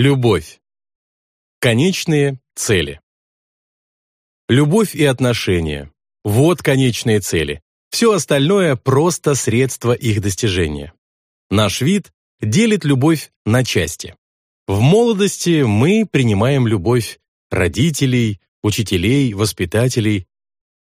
Любовь. Конечные цели. Любовь и отношения – вот конечные цели. Все остальное – просто средства их достижения. Наш вид делит любовь на части. В молодости мы принимаем любовь родителей, учителей, воспитателей.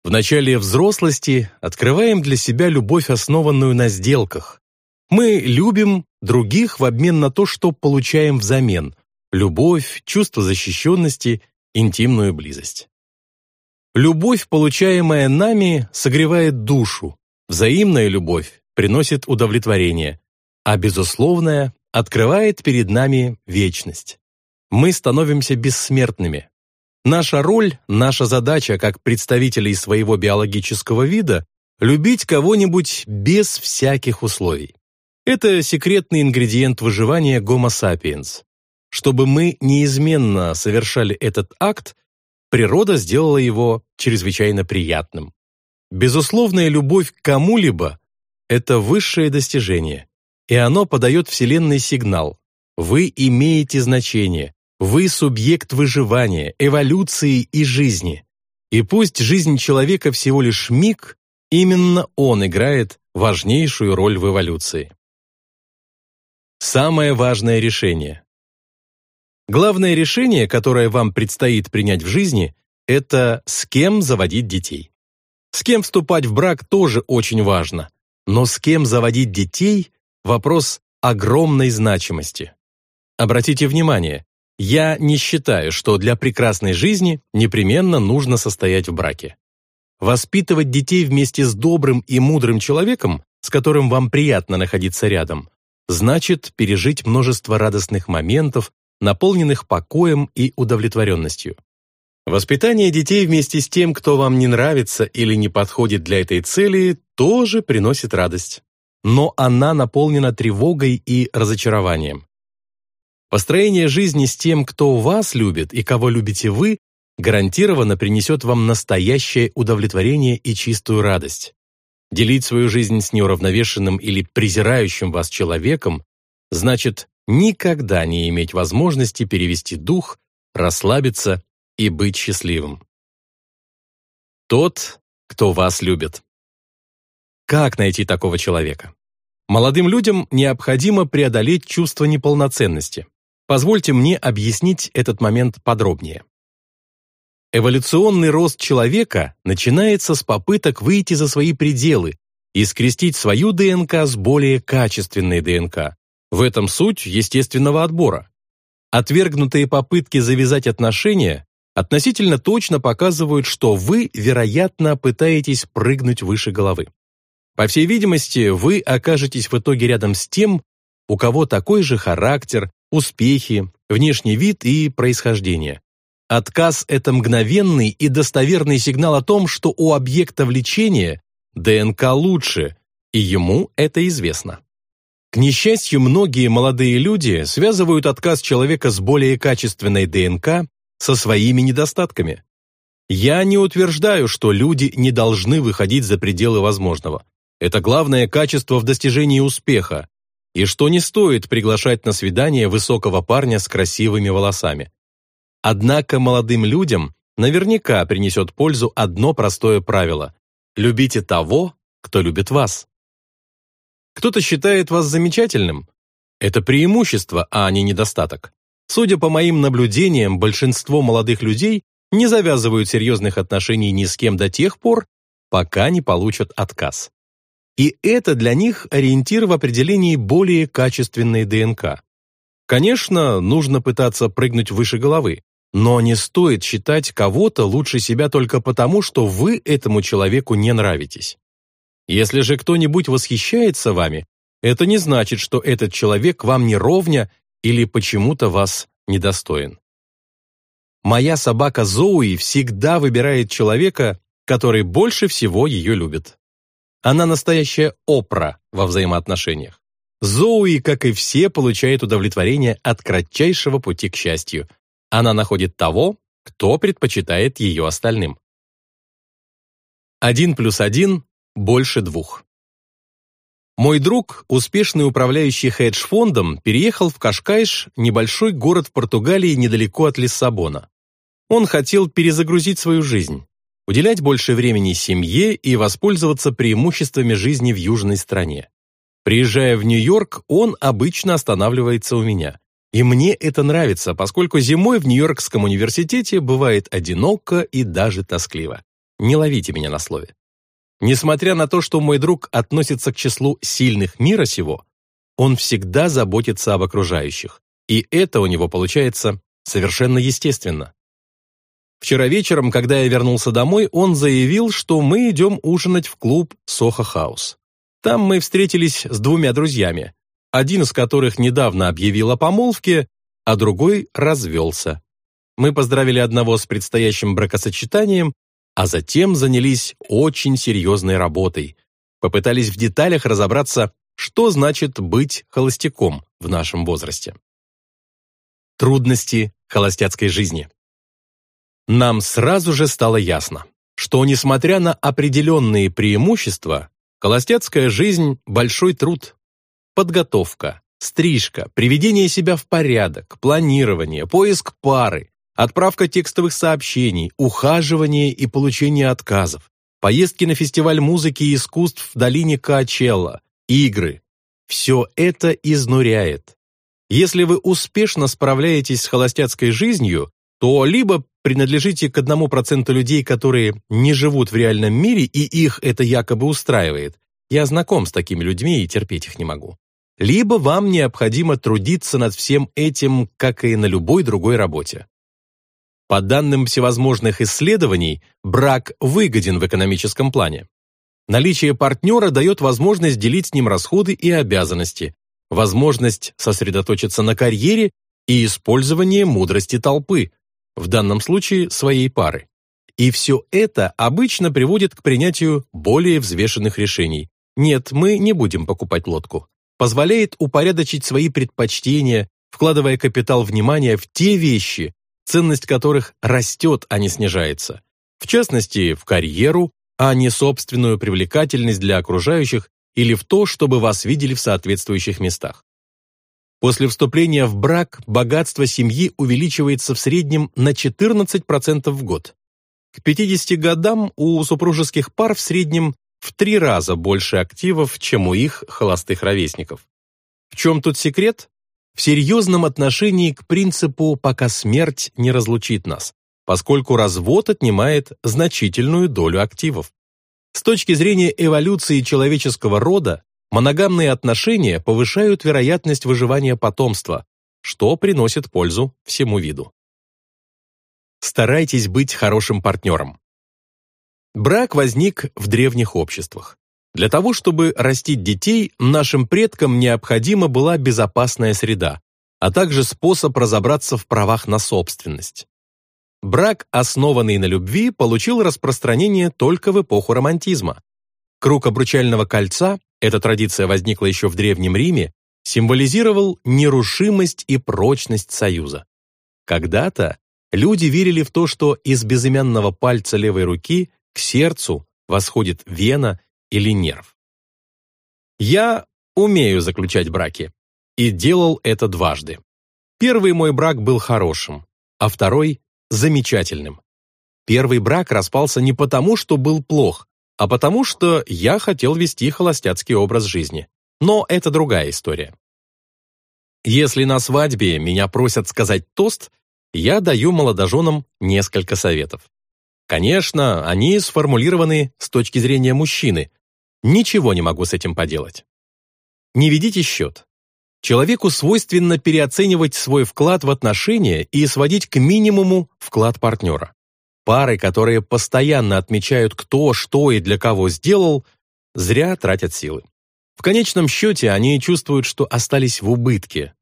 В начале взрослости открываем для себя любовь, основанную на сделках. Мы любим других в обмен на то, что получаем взамен – любовь, чувство защищенности, интимную близость. Любовь, получаемая нами, согревает душу, взаимная любовь приносит удовлетворение, а безусловная открывает перед нами вечность. Мы становимся бессмертными. Наша роль, наша задача как представителей своего биологического вида – любить кого-нибудь без всяких условий. Это секретный ингредиент выживания Homo sapiens. Чтобы мы неизменно совершали этот акт, природа сделала его чрезвычайно приятным. Безусловная любовь к кому-либо – это высшее достижение, и оно подает Вселенной сигнал. Вы имеете значение, вы субъект выживания, эволюции и жизни. И пусть жизнь человека всего лишь миг, именно он играет важнейшую роль в эволюции. Самое важное решение. Главное решение, которое вам предстоит принять в жизни, это с кем заводить детей. С кем вступать в брак тоже очень важно, но с кем заводить детей – вопрос огромной значимости. Обратите внимание, я не считаю, что для прекрасной жизни непременно нужно состоять в браке. Воспитывать детей вместе с добрым и мудрым человеком, с которым вам приятно находиться рядом, значит пережить множество радостных моментов, наполненных покоем и удовлетворенностью. Воспитание детей вместе с тем, кто вам не нравится или не подходит для этой цели, тоже приносит радость. Но она наполнена тревогой и разочарованием. Построение жизни с тем, кто вас любит и кого любите вы, гарантированно принесет вам настоящее удовлетворение и чистую радость. Делить свою жизнь с неуравновешенным или презирающим вас человеком значит никогда не иметь возможности перевести дух, расслабиться и быть счастливым. Тот, кто вас любит. Как найти такого человека? Молодым людям необходимо преодолеть чувство неполноценности. Позвольте мне объяснить этот момент подробнее. Эволюционный рост человека начинается с попыток выйти за свои пределы и скрестить свою ДНК с более качественной ДНК. В этом суть естественного отбора. Отвергнутые попытки завязать отношения относительно точно показывают, что вы, вероятно, пытаетесь прыгнуть выше головы. По всей видимости, вы окажетесь в итоге рядом с тем, у кого такой же характер, успехи, внешний вид и происхождение. Отказ – это мгновенный и достоверный сигнал о том, что у объекта влечения ДНК лучше, и ему это известно. К несчастью, многие молодые люди связывают отказ человека с более качественной ДНК со своими недостатками. Я не утверждаю, что люди не должны выходить за пределы возможного. Это главное качество в достижении успеха, и что не стоит приглашать на свидание высокого парня с красивыми волосами. Однако молодым людям наверняка принесет пользу одно простое правило – любите того, кто любит вас. Кто-то считает вас замечательным. Это преимущество, а не недостаток. Судя по моим наблюдениям, большинство молодых людей не завязывают серьезных отношений ни с кем до тех пор, пока не получат отказ. И это для них ориентир в определении более качественной ДНК. Конечно, нужно пытаться прыгнуть выше головы, но не стоит считать кого-то лучше себя только потому, что вы этому человеку не нравитесь. Если же кто-нибудь восхищается вами, это не значит, что этот человек вам не ровня или почему-то вас недостоин. Моя собака Зоуи всегда выбирает человека, который больше всего ее любит. Она настоящая опра во взаимоотношениях. Зоуи, как и все, получает удовлетворение от кратчайшего пути к счастью, она находит того, кто предпочитает ее остальным. Один плюс один больше двух. Мой друг, успешный управляющий хедж-фондом, переехал в Кашкайш, небольшой город в Португалии недалеко от Лиссабона. Он хотел перезагрузить свою жизнь, уделять больше времени семье и воспользоваться преимуществами жизни в южной стране. Приезжая в Нью-Йорк, он обычно останавливается у меня. И мне это нравится, поскольку зимой в Нью-Йоркском университете бывает одиноко и даже тоскливо. Не ловите меня на слове. Несмотря на то, что мой друг относится к числу сильных мира сего, он всегда заботится об окружающих. И это у него получается совершенно естественно. Вчера вечером, когда я вернулся домой, он заявил, что мы идем ужинать в клуб «Сохо Хаус». Там мы встретились с двумя друзьями, один из которых недавно объявил о помолвке, а другой развелся. Мы поздравили одного с предстоящим бракосочетанием, а затем занялись очень серьезной работой. Попытались в деталях разобраться, что значит быть холостяком в нашем возрасте. Трудности холостяцкой жизни. Нам сразу же стало ясно, что, несмотря на определенные преимущества, холостяцкая жизнь – большой труд. Подготовка, стрижка, приведение себя в порядок, планирование, поиск пары, отправка текстовых сообщений, ухаживание и получение отказов, поездки на фестиваль музыки и искусств в долине Каачелла, игры – все это изнуряет. Если вы успешно справляетесь с холостяцкой жизнью, то либо принадлежите к одному проценту людей, которые не живут в реальном мире, и их это якобы устраивает. Я знаком с такими людьми и терпеть их не могу. Либо вам необходимо трудиться над всем этим, как и на любой другой работе. По данным всевозможных исследований, брак выгоден в экономическом плане. Наличие партнера дает возможность делить с ним расходы и обязанности, возможность сосредоточиться на карьере и использование мудрости толпы, в данном случае своей пары. И все это обычно приводит к принятию более взвешенных решений. Нет, мы не будем покупать лодку. Позволяет упорядочить свои предпочтения, вкладывая капитал внимания в те вещи, ценность которых растет, а не снижается. В частности, в карьеру, а не собственную привлекательность для окружающих или в то, чтобы вас видели в соответствующих местах. После вступления в брак богатство семьи увеличивается в среднем на 14% в год. К 50 годам у супружеских пар в среднем в три раза больше активов, чем у их холостых ровесников. В чем тут секрет? В серьезном отношении к принципу «пока смерть не разлучит нас», поскольку развод отнимает значительную долю активов. С точки зрения эволюции человеческого рода, Моногамные отношения повышают вероятность выживания потомства, что приносит пользу всему виду. Старайтесь быть хорошим партнером. Брак возник в древних обществах. Для того, чтобы растить детей, нашим предкам необходима была безопасная среда, а также способ разобраться в правах на собственность. Брак, основанный на любви, получил распространение только в эпоху романтизма. Круг обручального кольца эта традиция возникла еще в Древнем Риме, символизировал нерушимость и прочность союза. Когда-то люди верили в то, что из безымянного пальца левой руки к сердцу восходит вена или нерв. Я умею заключать браки и делал это дважды. Первый мой брак был хорошим, а второй – замечательным. Первый брак распался не потому, что был плох, а потому что я хотел вести холостяцкий образ жизни. Но это другая история. Если на свадьбе меня просят сказать тост, я даю молодоженам несколько советов. Конечно, они сформулированы с точки зрения мужчины. Ничего не могу с этим поделать. Не ведите счет. Человеку свойственно переоценивать свой вклад в отношения и сводить к минимуму вклад партнера. Пары, которые постоянно отмечают, кто, что и для кого сделал, зря тратят силы. В конечном счете они чувствуют, что остались в убытке.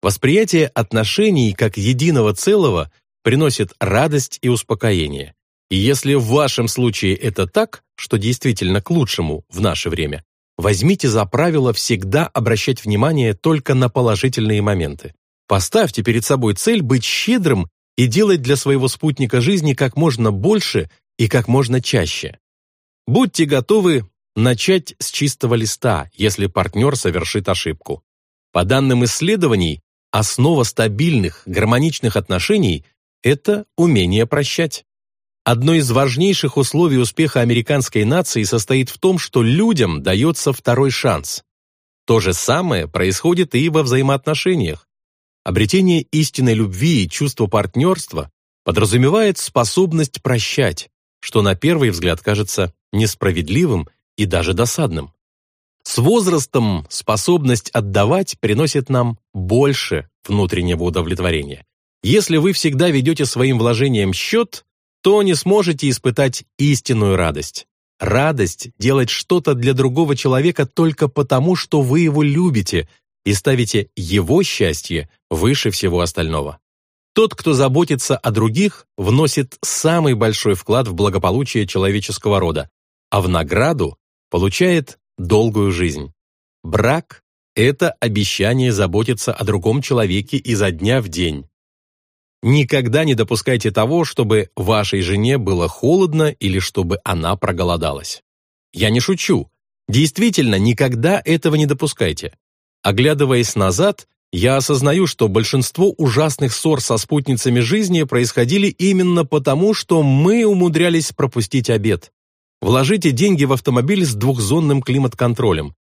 Восприятие отношений как единого целого приносит радость и успокоение. И если в вашем случае это так, что действительно к лучшему в наше время, возьмите за правило всегда обращать внимание только на положительные моменты. Поставьте перед собой цель быть щедрым и делать для своего спутника жизни как можно больше и как можно чаще. Будьте готовы начать с чистого листа, если партнер совершит ошибку. По данным исследований, основа стабильных, гармоничных отношений – это умение прощать. Одно из важнейших условий успеха американской нации состоит в том, что людям дается второй шанс. То же самое происходит и во взаимоотношениях. Обретение истинной любви и чувства партнерства подразумевает способность прощать, что на первый взгляд кажется несправедливым и даже досадным. С возрастом способность отдавать приносит нам больше внутреннего удовлетворения. Если вы всегда ведете своим вложением счет, то не сможете испытать истинную радость. Радость делать что-то для другого человека только потому, что вы его любите и ставите его счастье выше всего остального. Тот, кто заботится о других, вносит самый большой вклад в благополучие человеческого рода, а в награду получает долгую жизнь. Брак – это обещание заботиться о другом человеке изо дня в день. Никогда не допускайте того, чтобы вашей жене было холодно или чтобы она проголодалась. Я не шучу. Действительно, никогда этого не допускайте. Оглядываясь назад, я осознаю, что большинство ужасных ссор со спутницами жизни происходили именно потому, что мы умудрялись пропустить обед. Вложите деньги в автомобиль с двухзонным климат-контролем,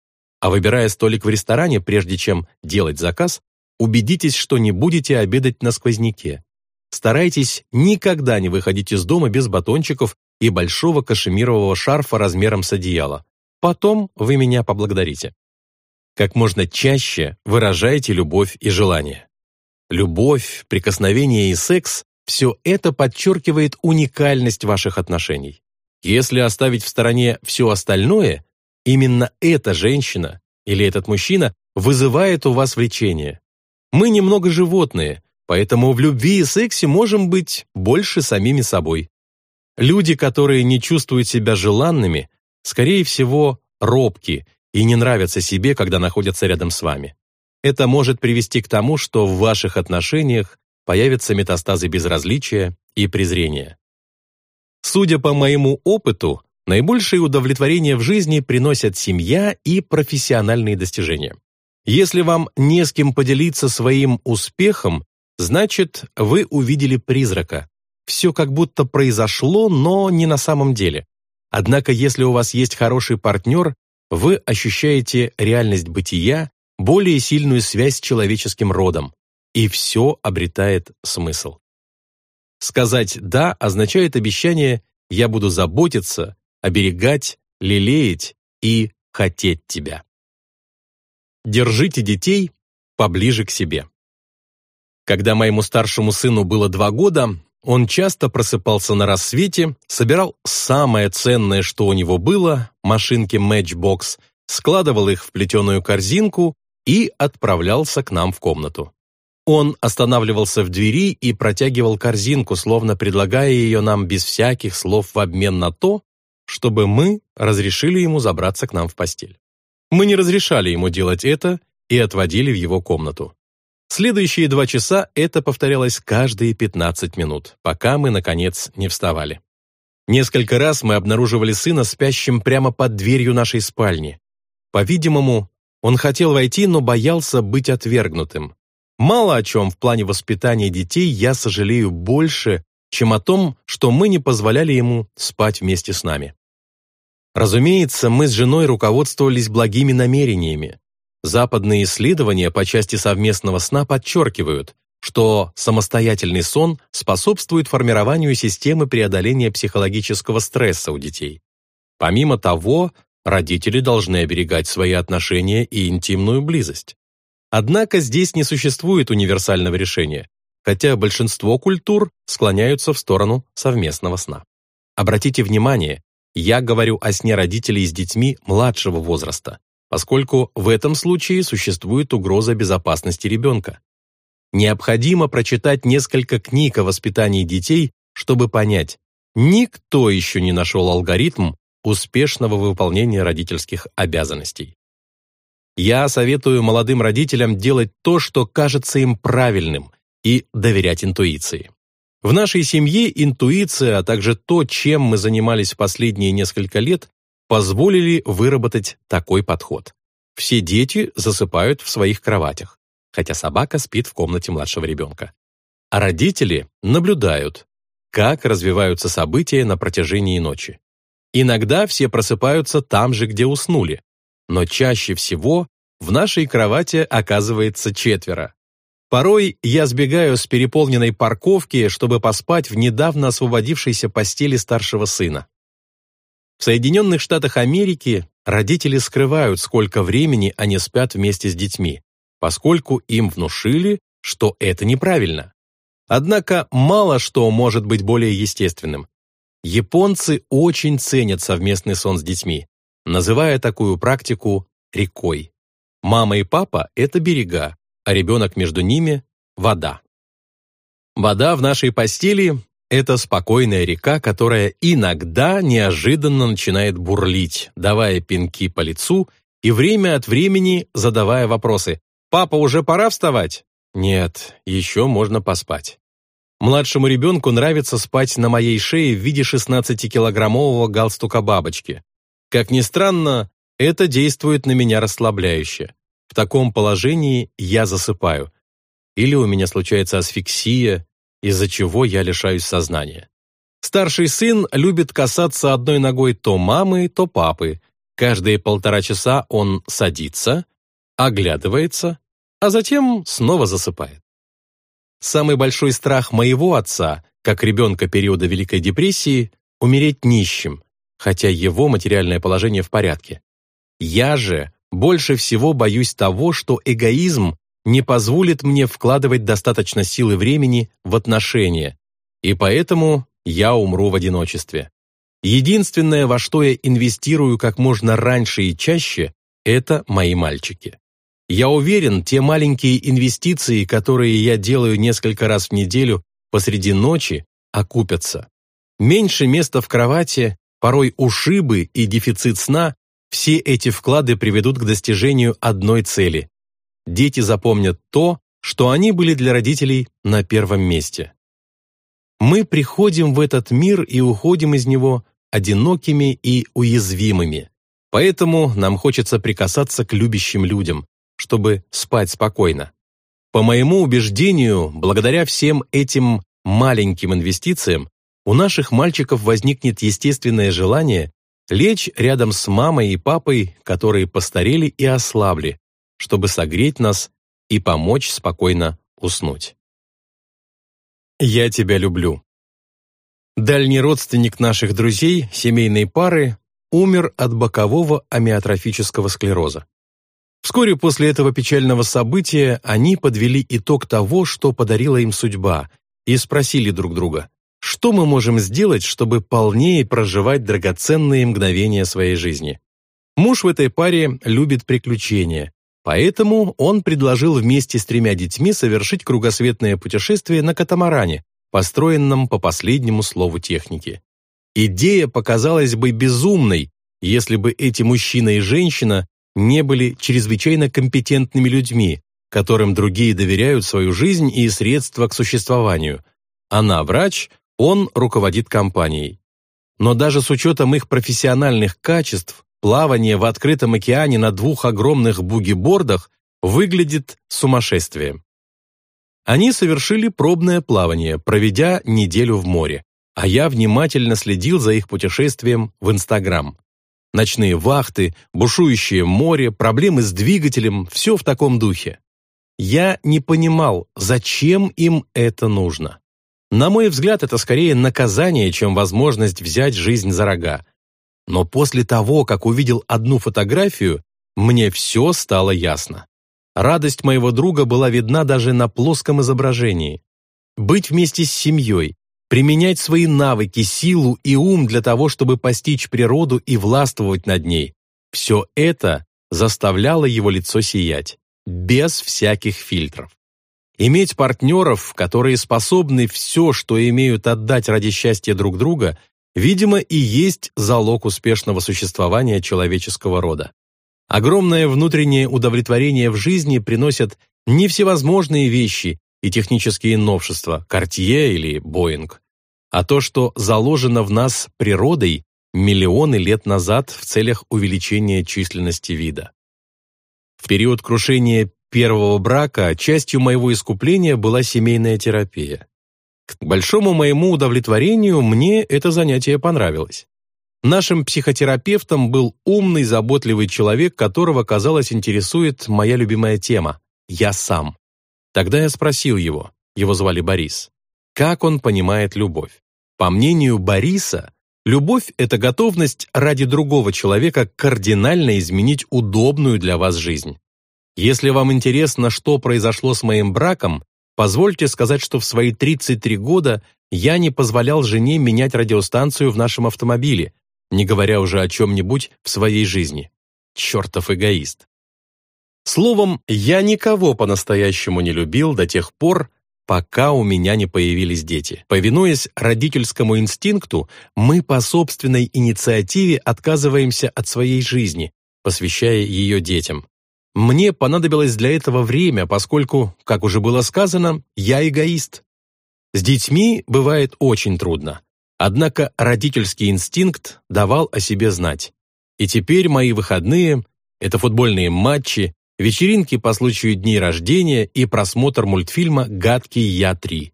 а выбирая столик в ресторане, прежде чем делать заказ, убедитесь, что не будете обедать на сквозняке. Старайтесь никогда не выходить из дома без батончиков и большого кашемирового шарфа размером с одеяло. Потом вы меня поблагодарите как можно чаще выражайте любовь и желание. Любовь, прикосновение и секс – все это подчеркивает уникальность ваших отношений. Если оставить в стороне все остальное, именно эта женщина или этот мужчина вызывает у вас влечение. Мы немного животные, поэтому в любви и сексе можем быть больше самими собой. Люди, которые не чувствуют себя желанными, скорее всего, робки и не нравятся себе, когда находятся рядом с вами. Это может привести к тому, что в ваших отношениях появятся метастазы безразличия и презрения. Судя по моему опыту, наибольшее удовлетворение в жизни приносят семья и профессиональные достижения. Если вам не с кем поделиться своим успехом, значит, вы увидели призрака. Все как будто произошло, но не на самом деле. Однако, если у вас есть хороший партнер, вы ощущаете реальность бытия, более сильную связь с человеческим родом, и все обретает смысл. Сказать «да» означает обещание «я буду заботиться, оберегать, лелеять и хотеть тебя». Держите детей поближе к себе. Когда моему старшему сыну было два года, он часто просыпался на рассвете, собирал самое ценное, что у него было, машинки Matchbox, складывал их в плетеную корзинку и отправлялся к нам в комнату. Он останавливался в двери и протягивал корзинку, словно предлагая ее нам без всяких слов в обмен на то, чтобы мы разрешили ему забраться к нам в постель. Мы не разрешали ему делать это и отводили в его комнату. Следующие два часа это повторялось каждые 15 минут, пока мы, наконец, не вставали. Несколько раз мы обнаруживали сына спящим прямо под дверью нашей спальни. По-видимому, он хотел войти, но боялся быть отвергнутым. Мало о чем в плане воспитания детей я сожалею больше, чем о том, что мы не позволяли ему спать вместе с нами. Разумеется, мы с женой руководствовались благими намерениями. Западные исследования по части совместного сна подчеркивают, что самостоятельный сон способствует формированию системы преодоления психологического стресса у детей. Помимо того, родители должны оберегать свои отношения и интимную близость. Однако здесь не существует универсального решения, хотя большинство культур склоняются в сторону совместного сна. Обратите внимание, я говорю о сне родителей с детьми младшего возраста, поскольку в этом случае существует угроза безопасности ребенка. Необходимо прочитать несколько книг о воспитании детей, чтобы понять, никто еще не нашел алгоритм успешного выполнения родительских обязанностей. Я советую молодым родителям делать то, что кажется им правильным, и доверять интуиции. В нашей семье интуиция, а также то, чем мы занимались в последние несколько лет, позволили выработать такой подход. Все дети засыпают в своих кроватях, хотя собака спит в комнате младшего ребенка. А родители наблюдают, как развиваются события на протяжении ночи. Иногда все просыпаются там же, где уснули, но чаще всего в нашей кровати оказывается четверо. Порой я сбегаю с переполненной парковки, чтобы поспать в недавно освободившейся постели старшего сына. В Соединенных Штатах Америки родители скрывают, сколько времени они спят вместе с детьми, поскольку им внушили, что это неправильно. Однако мало что может быть более естественным. Японцы очень ценят совместный сон с детьми, называя такую практику рекой. Мама и папа – это берега, а ребенок между ними – вода. Вода в нашей постели – это спокойная река, которая иногда неожиданно начинает бурлить, давая пинки по лицу и время от времени задавая вопросы. «Папа, уже пора вставать?» «Нет, еще можно поспать». Младшему ребенку нравится спать на моей шее в виде 16-килограммового галстука бабочки. Как ни странно, это действует на меня расслабляюще. В таком положении я засыпаю. Или у меня случается асфиксия, из-за чего я лишаюсь сознания. Старший сын любит касаться одной ногой то мамы, то папы. Каждые полтора часа он садится, оглядывается, а затем снова засыпает. Самый большой страх моего отца, как ребенка периода Великой депрессии, умереть нищим, хотя его материальное положение в порядке. Я же больше всего боюсь того, что эгоизм не позволит мне вкладывать достаточно сил и времени в отношения, и поэтому я умру в одиночестве. Единственное, во что я инвестирую как можно раньше и чаще, это мои мальчики. Я уверен, те маленькие инвестиции, которые я делаю несколько раз в неделю посреди ночи, окупятся. Меньше места в кровати, порой ушибы и дефицит сна – все эти вклады приведут к достижению одной цели. Дети запомнят то, что они были для родителей на первом месте. Мы приходим в этот мир и уходим из него одинокими и уязвимыми. Поэтому нам хочется прикасаться к любящим людям, чтобы спать спокойно. По моему убеждению, благодаря всем этим маленьким инвестициям, у наших мальчиков возникнет естественное желание лечь рядом с мамой и папой, которые постарели и ослабли, чтобы согреть нас и помочь спокойно уснуть. «Я тебя люблю». Дальний родственник наших друзей, семейной пары, умер от бокового амиотрофического склероза. Вскоре после этого печального события они подвели итог того, что подарила им судьба, и спросили друг друга, что мы можем сделать, чтобы полнее проживать драгоценные мгновения своей жизни. Муж в этой паре любит приключения, поэтому он предложил вместе с тремя детьми совершить кругосветное путешествие на катамаране, построенном по последнему слову техники. Идея показалась бы безумной, если бы эти мужчина и женщина не были чрезвычайно компетентными людьми, которым другие доверяют свою жизнь и средства к существованию. Она врач, он руководит компанией. Но даже с учетом их профессиональных качеств, плавание в открытом океане на двух огромных бугибордах выглядит сумасшествием. Они совершили пробное плавание, проведя неделю в море, а я внимательно следил за их путешествием в Инстаграм. Ночные вахты, бушующее море, проблемы с двигателем – все в таком духе. Я не понимал, зачем им это нужно. На мой взгляд, это скорее наказание, чем возможность взять жизнь за рога. Но после того, как увидел одну фотографию, мне все стало ясно. Радость моего друга была видна даже на плоском изображении. Быть вместе с семьей, применять свои навыки, силу и ум для того, чтобы постичь природу и властвовать над ней. Все это заставляло его лицо сиять, без всяких фильтров. Иметь партнеров, которые способны все, что имеют отдать ради счастья друг друга, видимо, и есть залог успешного существования человеческого рода. Огромное внутреннее удовлетворение в жизни приносят не всевозможные вещи и технические новшества, Cartier или Boeing, а то, что заложено в нас природой миллионы лет назад в целях увеличения численности вида. В период крушения первого брака частью моего искупления была семейная терапия. К большому моему удовлетворению мне это занятие понравилось. Нашим психотерапевтом был умный, заботливый человек, которого, казалось, интересует моя любимая тема – я сам. Тогда я спросил его, его звали Борис, как он понимает любовь. По мнению Бориса, любовь – это готовность ради другого человека кардинально изменить удобную для вас жизнь. Если вам интересно, что произошло с моим браком, позвольте сказать, что в свои 33 года я не позволял жене менять радиостанцию в нашем автомобиле, не говоря уже о чем-нибудь в своей жизни. Чертов эгоист. Словом, я никого по-настоящему не любил до тех пор, пока у меня не появились дети. Повинуясь родительскому инстинкту, мы по собственной инициативе отказываемся от своей жизни, посвящая ее детям. Мне понадобилось для этого время, поскольку, как уже было сказано, я эгоист. С детьми бывает очень трудно. Однако родительский инстинкт давал о себе знать. И теперь мои выходные – это футбольные матчи, вечеринки по случаю дней рождения и просмотр мультфильма «Гадкий я 3».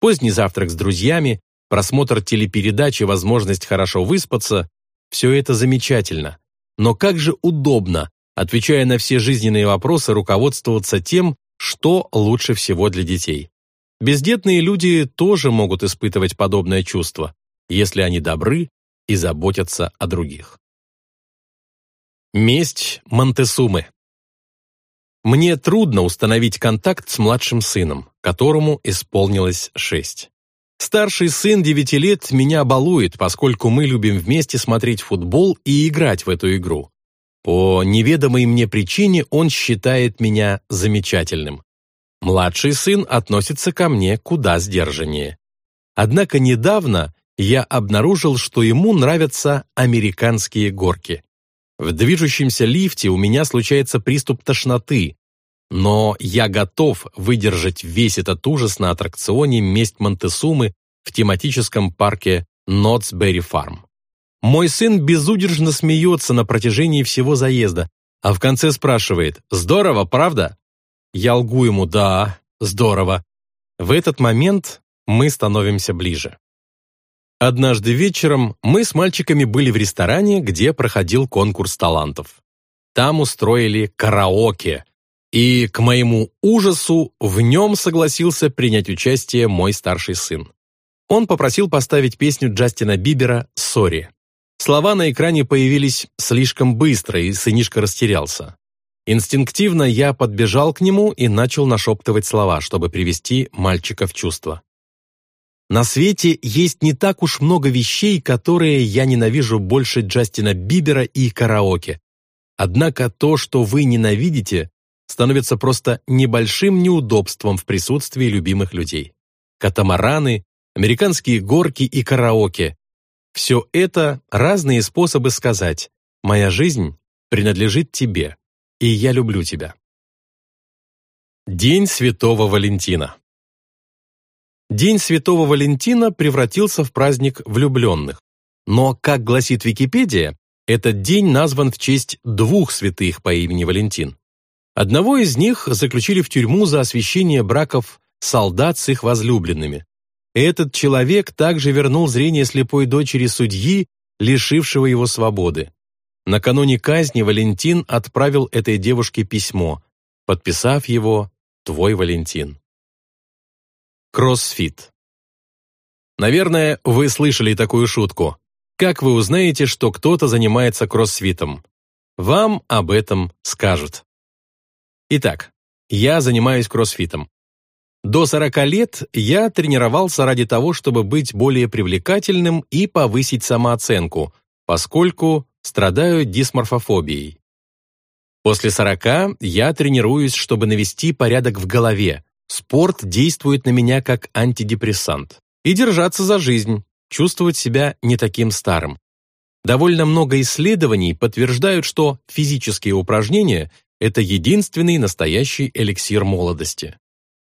Поздний завтрак с друзьями, просмотр телепередачи, возможность хорошо выспаться – все это замечательно. Но как же удобно, отвечая на все жизненные вопросы, руководствоваться тем, что лучше всего для детей. Бездетные люди тоже могут испытывать подобное чувство если они добры и заботятся о других. Месть Монтесумы Мне трудно установить контакт с младшим сыном, которому исполнилось шесть. Старший сын девяти лет меня балует, поскольку мы любим вместе смотреть футбол и играть в эту игру. По неведомой мне причине он считает меня замечательным. Младший сын относится ко мне куда сдержаннее. Однако недавно я обнаружил, что ему нравятся американские горки. В движущемся лифте у меня случается приступ тошноты, но я готов выдержать весь этот ужас на аттракционе «Месть Монтесумы» в тематическом парке Нотсберри Фарм. Мой сын безудержно смеется на протяжении всего заезда, а в конце спрашивает «Здорово, правда?» Я лгу ему «Да, здорово». В этот момент мы становимся ближе. Однажды вечером мы с мальчиками были в ресторане, где проходил конкурс талантов. Там устроили караоке, и, к моему ужасу, в нем согласился принять участие мой старший сын. Он попросил поставить песню Джастина Бибера «Sorry». Слова на экране появились слишком быстро, и сынишка растерялся. Инстинктивно я подбежал к нему и начал нашептывать слова, чтобы привести мальчика в чувство. На свете есть не так уж много вещей, которые я ненавижу больше Джастина Бибера и караоке. Однако то, что вы ненавидите, становится просто небольшим неудобством в присутствии любимых людей. Катамараны, американские горки и караоке – все это разные способы сказать «моя жизнь принадлежит тебе, и я люблю тебя». День Святого Валентина День Святого Валентина превратился в праздник влюбленных. Но, как гласит Википедия, этот день назван в честь двух святых по имени Валентин. Одного из них заключили в тюрьму за освящение браков солдат с их возлюбленными. Этот человек также вернул зрение слепой дочери судьи, лишившего его свободы. Накануне казни Валентин отправил этой девушке письмо, подписав его «Твой Валентин». Кроссфит. Наверное, вы слышали такую шутку. Как вы узнаете, что кто-то занимается кроссфитом? Вам об этом скажут. Итак, я занимаюсь кроссфитом. До 40 лет я тренировался ради того, чтобы быть более привлекательным и повысить самооценку, поскольку страдаю дисморфофобией. После 40 я тренируюсь, чтобы навести порядок в голове, Спорт действует на меня как антидепрессант. И держаться за жизнь, чувствовать себя не таким старым. Довольно много исследований подтверждают, что физические упражнения – это единственный настоящий эликсир молодости.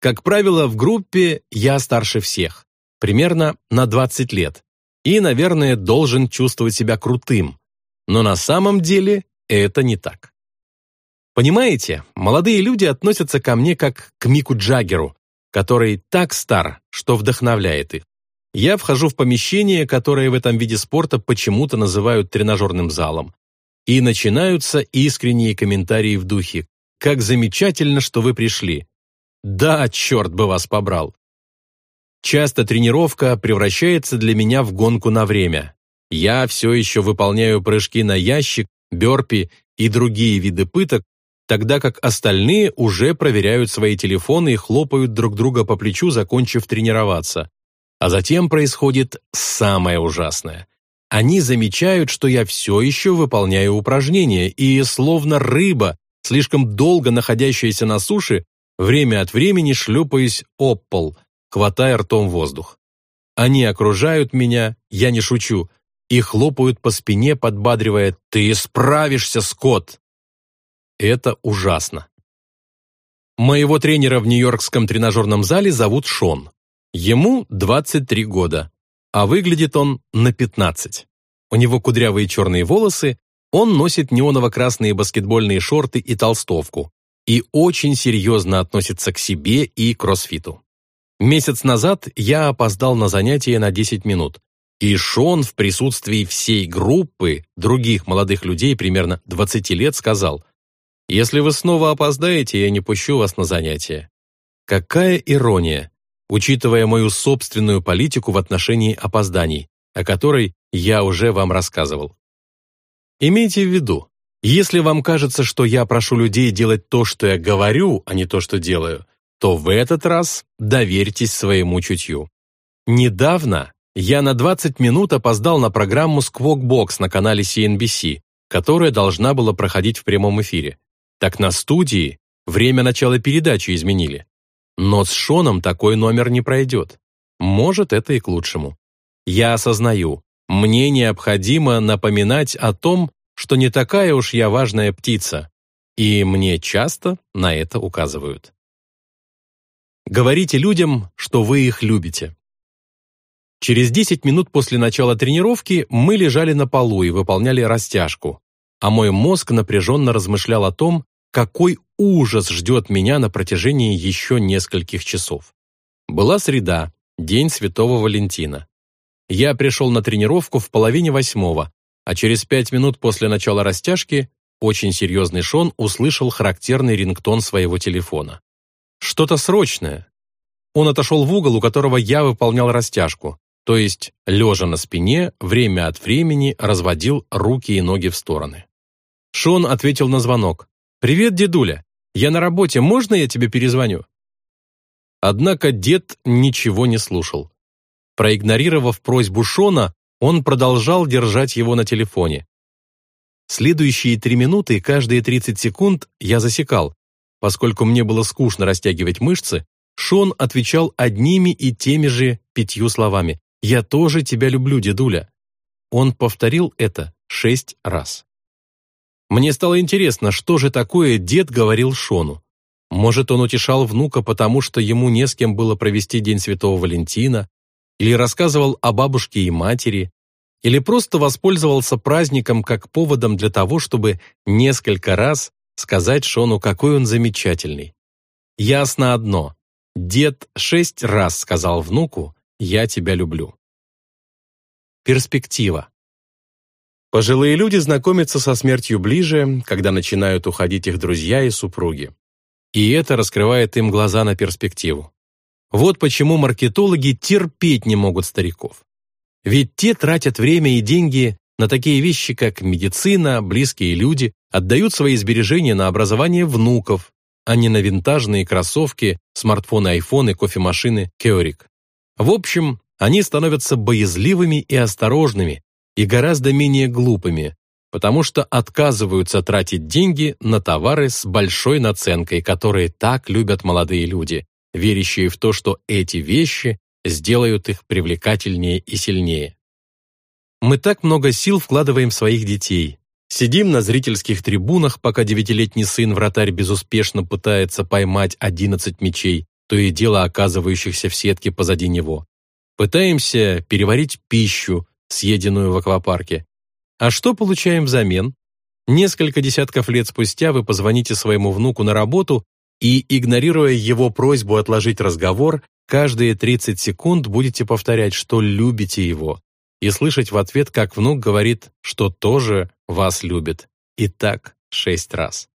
Как правило, в группе я старше всех, примерно на 20 лет. и, наверное, должен чувствовать себя крутым. Но на самом деле это не так. Понимаете, молодые люди относятся ко мне как к Мику Джаггеру, который так стар, что вдохновляет их. Я вхожу в помещение, которое в этом виде спорта почему-то называют тренажерным залом. И начинаются искренние комментарии в духе «Как замечательно, что вы пришли!» «Да, черт бы вас побрал!» Часто тренировка превращается для меня в гонку на время. Я все еще выполняю прыжки на ящик, бёрпи и другие виды пыток, тогда как остальные уже проверяют свои телефоны и хлопают друг друга по плечу, закончив тренироваться. А затем происходит самое ужасное. Они замечают, что я все еще выполняю упражнения, и, словно рыба, слишком долго находящаяся на суше, время от времени шлепаюсь об пол, хватая ртом воздух. Они окружают меня, я не шучу, и хлопают по спине, подбадривая «Ты справишься, Скотт!» Это ужасно. Моего тренера в Нью-Йоркском тренажерном зале зовут Шон. Ему 23 года, а выглядит он на 15. У него кудрявые черные волосы, он носит неоново-красные баскетбольные шорты и толстовку и очень серьезно относится к себе и кроссфиту. Месяц назад я опоздал на занятие на 10 минут, и Шон в присутствии всей группы других молодых людей примерно 20 лет сказал – если вы снова опоздаете, я не пущу вас на занятия. Какая ирония, учитывая мою собственную политику в отношении опозданий, о которой я уже вам рассказывал. Имейте в виду, если вам кажется, что я прошу людей делать то, что я говорю, а не то, что делаю, то в этот раз доверьтесь своему чутью. Недавно я на 20 минут опоздал на программу Squawk на канале CNBC, которая должна была проходить в прямом эфире. Так на студии время начала передачи изменили. Но с Шоном такой номер не пройдет. Может, это и к лучшему. Я осознаю, мне необходимо напоминать о том, что не такая уж я важная птица, и мне часто на это указывают. Говорите людям, что вы их любите. Через 10 минут после начала тренировки мы лежали на полу и выполняли растяжку, а мой мозг напряженно размышлял о том, какой ужас ждет меня на протяжении еще нескольких часов. Была среда, день Святого Валентина. Я пришел на тренировку в половине восьмого, а через пять минут после начала растяжки очень серьезный Шон услышал характерный рингтон своего телефона. Что-то срочное. Он отошел в угол, у которого я выполнял растяжку, то есть, лежа на спине, время от времени разводил руки и ноги в стороны. Шон ответил на звонок. «Привет, дедуля! Я на работе, можно я тебе перезвоню?» Однако дед ничего не слушал. Проигнорировав просьбу Шона, он продолжал держать его на телефоне. Следующие три минуты, каждые 30 секунд, я засекал. Поскольку мне было скучно растягивать мышцы, Шон отвечал одними и теми же пятью словами. «Я тоже тебя люблю, дедуля». Он повторил это шесть раз. Мне стало интересно, что же такое дед говорил Шону. Может, он утешал внука, потому что ему не с кем было провести День Святого Валентина, или рассказывал о бабушке и матери, или просто воспользовался праздником как поводом для того, чтобы несколько раз сказать Шону, какой он замечательный. Ясно одно. Дед шесть раз сказал внуку «Я тебя люблю». Перспектива. Пожилые люди знакомятся со смертью ближе, когда начинают уходить их друзья и супруги. И это раскрывает им глаза на перспективу. Вот почему маркетологи терпеть не могут стариков. Ведь те тратят время и деньги на такие вещи, как медицина, близкие люди, отдают свои сбережения на образование внуков, а не на винтажные кроссовки, смартфоны, айфоны, кофемашины, Кеорик. В общем, они становятся боязливыми и осторожными, и гораздо менее глупыми, потому что отказываются тратить деньги на товары с большой наценкой, которые так любят молодые люди, верящие в то, что эти вещи сделают их привлекательнее и сильнее. Мы так много сил вкладываем в своих детей. Сидим на зрительских трибунах, пока девятилетний сын-вратарь безуспешно пытается поймать 11 мячей, то и дело оказывающихся в сетке позади него. Пытаемся переварить пищу, съеденную в аквапарке. А что получаем взамен? Несколько десятков лет спустя вы позвоните своему внуку на работу и, игнорируя его просьбу отложить разговор, каждые 30 секунд будете повторять, что любите его, и слышать в ответ, как внук говорит, что тоже вас любит. И так шесть раз.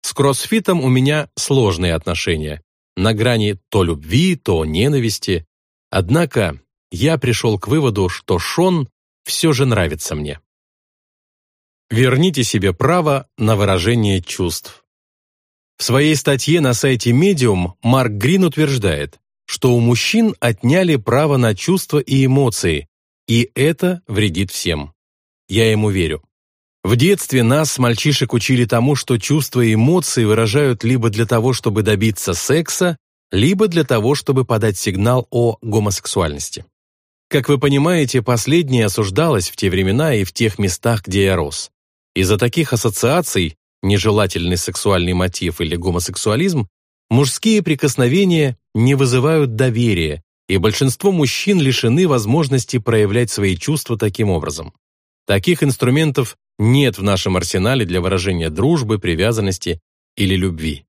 С кроссфитом у меня сложные отношения, на грани то любви, то ненависти. Однако я пришел к выводу, что Шон все же нравится мне. Верните себе право на выражение чувств. В своей статье на сайте Medium Марк Грин утверждает, что у мужчин отняли право на чувства и эмоции, и это вредит всем. Я ему верю. В детстве нас, мальчишек, учили тому, что чувства и эмоции выражают либо для того, чтобы добиться секса, либо для того, чтобы подать сигнал о гомосексуальности. Как вы понимаете, последнее осуждалось в те времена и в тех местах, где я рос. Из-за таких ассоциаций, нежелательный сексуальный мотив или гомосексуализм, мужские прикосновения не вызывают доверия, и большинство мужчин лишены возможности проявлять свои чувства таким образом. Таких инструментов нет в нашем арсенале для выражения дружбы, привязанности или любви.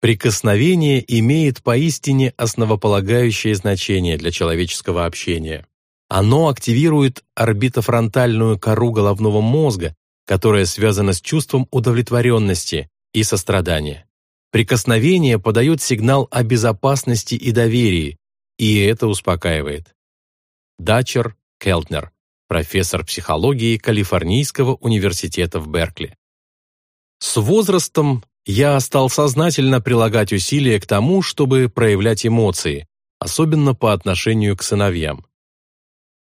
Прикосновение имеет поистине основополагающее значение для человеческого общения. Оно активирует орбитофронтальную кору головного мозга, которая связана с чувством удовлетворенности и сострадания. Прикосновение подает сигнал о безопасности и доверии, и это успокаивает. Дачер Келтнер профессор психологии Калифорнийского университета в Беркли. С возрастом я стал сознательно прилагать усилия к тому, чтобы проявлять эмоции, особенно по отношению к сыновьям.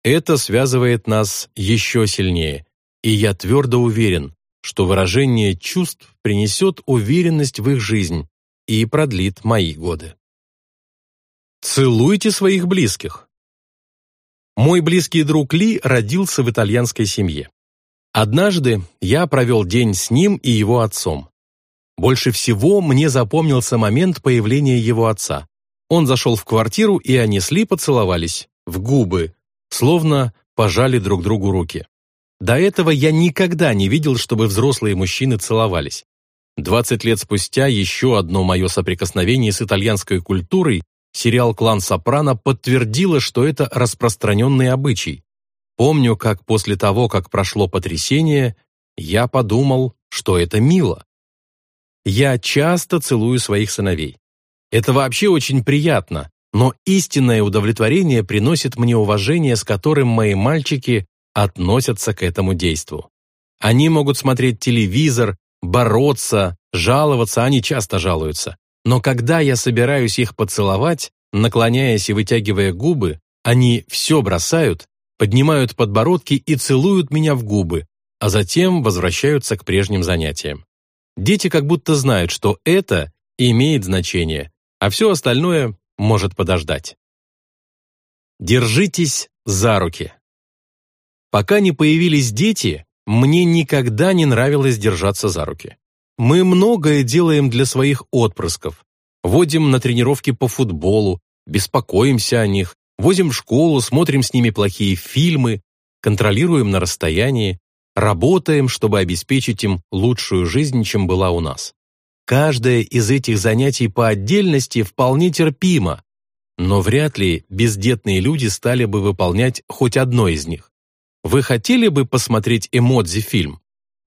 Это связывает нас еще сильнее, и я твердо уверен, что выражение чувств принесет уверенность в их жизнь и продлит мои годы. Целуйте своих близких. Мой близкий друг Ли родился в итальянской семье. Однажды я провел день с ним и его отцом. Больше всего мне запомнился момент появления его отца. Он зашел в квартиру, и они с Ли поцеловались, в губы, словно пожали друг другу руки. До этого я никогда не видел, чтобы взрослые мужчины целовались. Двадцать лет спустя еще одно мое соприкосновение с итальянской культурой сериал «Клан Сопрано» подтвердило, что это распространенный обычай. Помню, как после того, как прошло потрясение, я подумал, что это мило. Я часто целую своих сыновей. Это вообще очень приятно, но истинное удовлетворение приносит мне уважение, с которым мои мальчики относятся к этому действу. Они могут смотреть телевизор, бороться, жаловаться, они часто жалуются. Но когда я собираюсь их поцеловать, наклоняясь и вытягивая губы, они все бросают, поднимают подбородки и целуют меня в губы, а затем возвращаются к прежним занятиям. Дети как будто знают, что это имеет значение, а все остальное может подождать. Держитесь за руки. Пока не появились дети, мне никогда не нравилось держаться за руки. Мы многое делаем для своих отпрысков. Водим на тренировки по футболу, беспокоимся о них, возим в школу, смотрим с ними плохие фильмы, контролируем на расстоянии, работаем, чтобы обеспечить им лучшую жизнь, чем была у нас. Каждое из этих занятий по отдельности вполне терпимо, но вряд ли бездетные люди стали бы выполнять хоть одно из них. Вы хотели бы посмотреть эмодзи-фильм?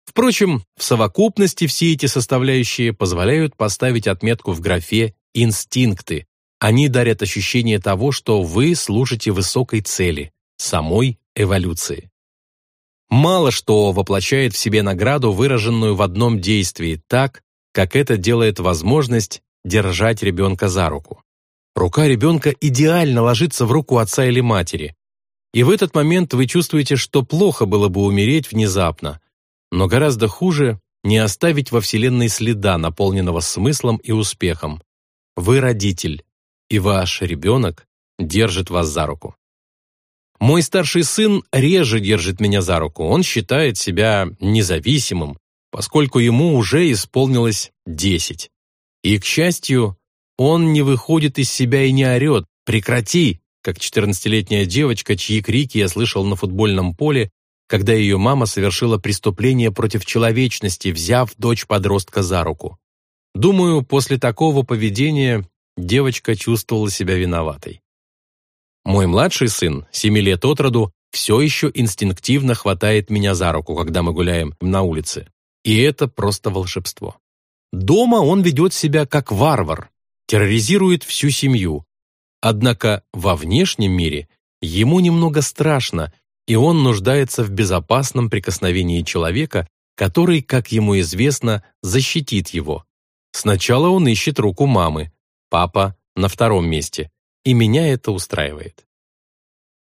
Впрочем, в совокупности все эти составляющие позволяют поставить отметку в графе «инстинкты». Они дарят ощущение того, что вы служите высокой цели – самой эволюции. Мало что воплощает в себе награду, выраженную в одном действии, так, как это делает возможность держать ребенка за руку. Рука ребенка идеально ложится в руку отца или матери. И в этот момент вы чувствуете, что плохо было бы умереть внезапно, но гораздо хуже не оставить во Вселенной следа, наполненного смыслом и успехом. Вы родитель, и ваш ребенок держит вас за руку. Мой старший сын реже держит меня за руку. Он считает себя независимым, поскольку ему уже исполнилось 10. И, к счастью, он не выходит из себя и не орет «Прекрати! Как 14-летняя девочка, чьи крики я слышал на футбольном поле, когда ее мама совершила преступление против человечности, взяв дочь подростка за руку. Думаю, после такого поведения девочка чувствовала себя виноватой. Мой младший сын, 7 лет от роду, все еще инстинктивно хватает меня за руку, когда мы гуляем на улице. И это просто волшебство. Дома он ведет себя как варвар, терроризирует всю семью. Однако во внешнем мире ему немного страшно, и он нуждается в безопасном прикосновении человека, который, как ему известно, защитит его. Сначала он ищет руку мамы, папа на втором месте, и меня это устраивает.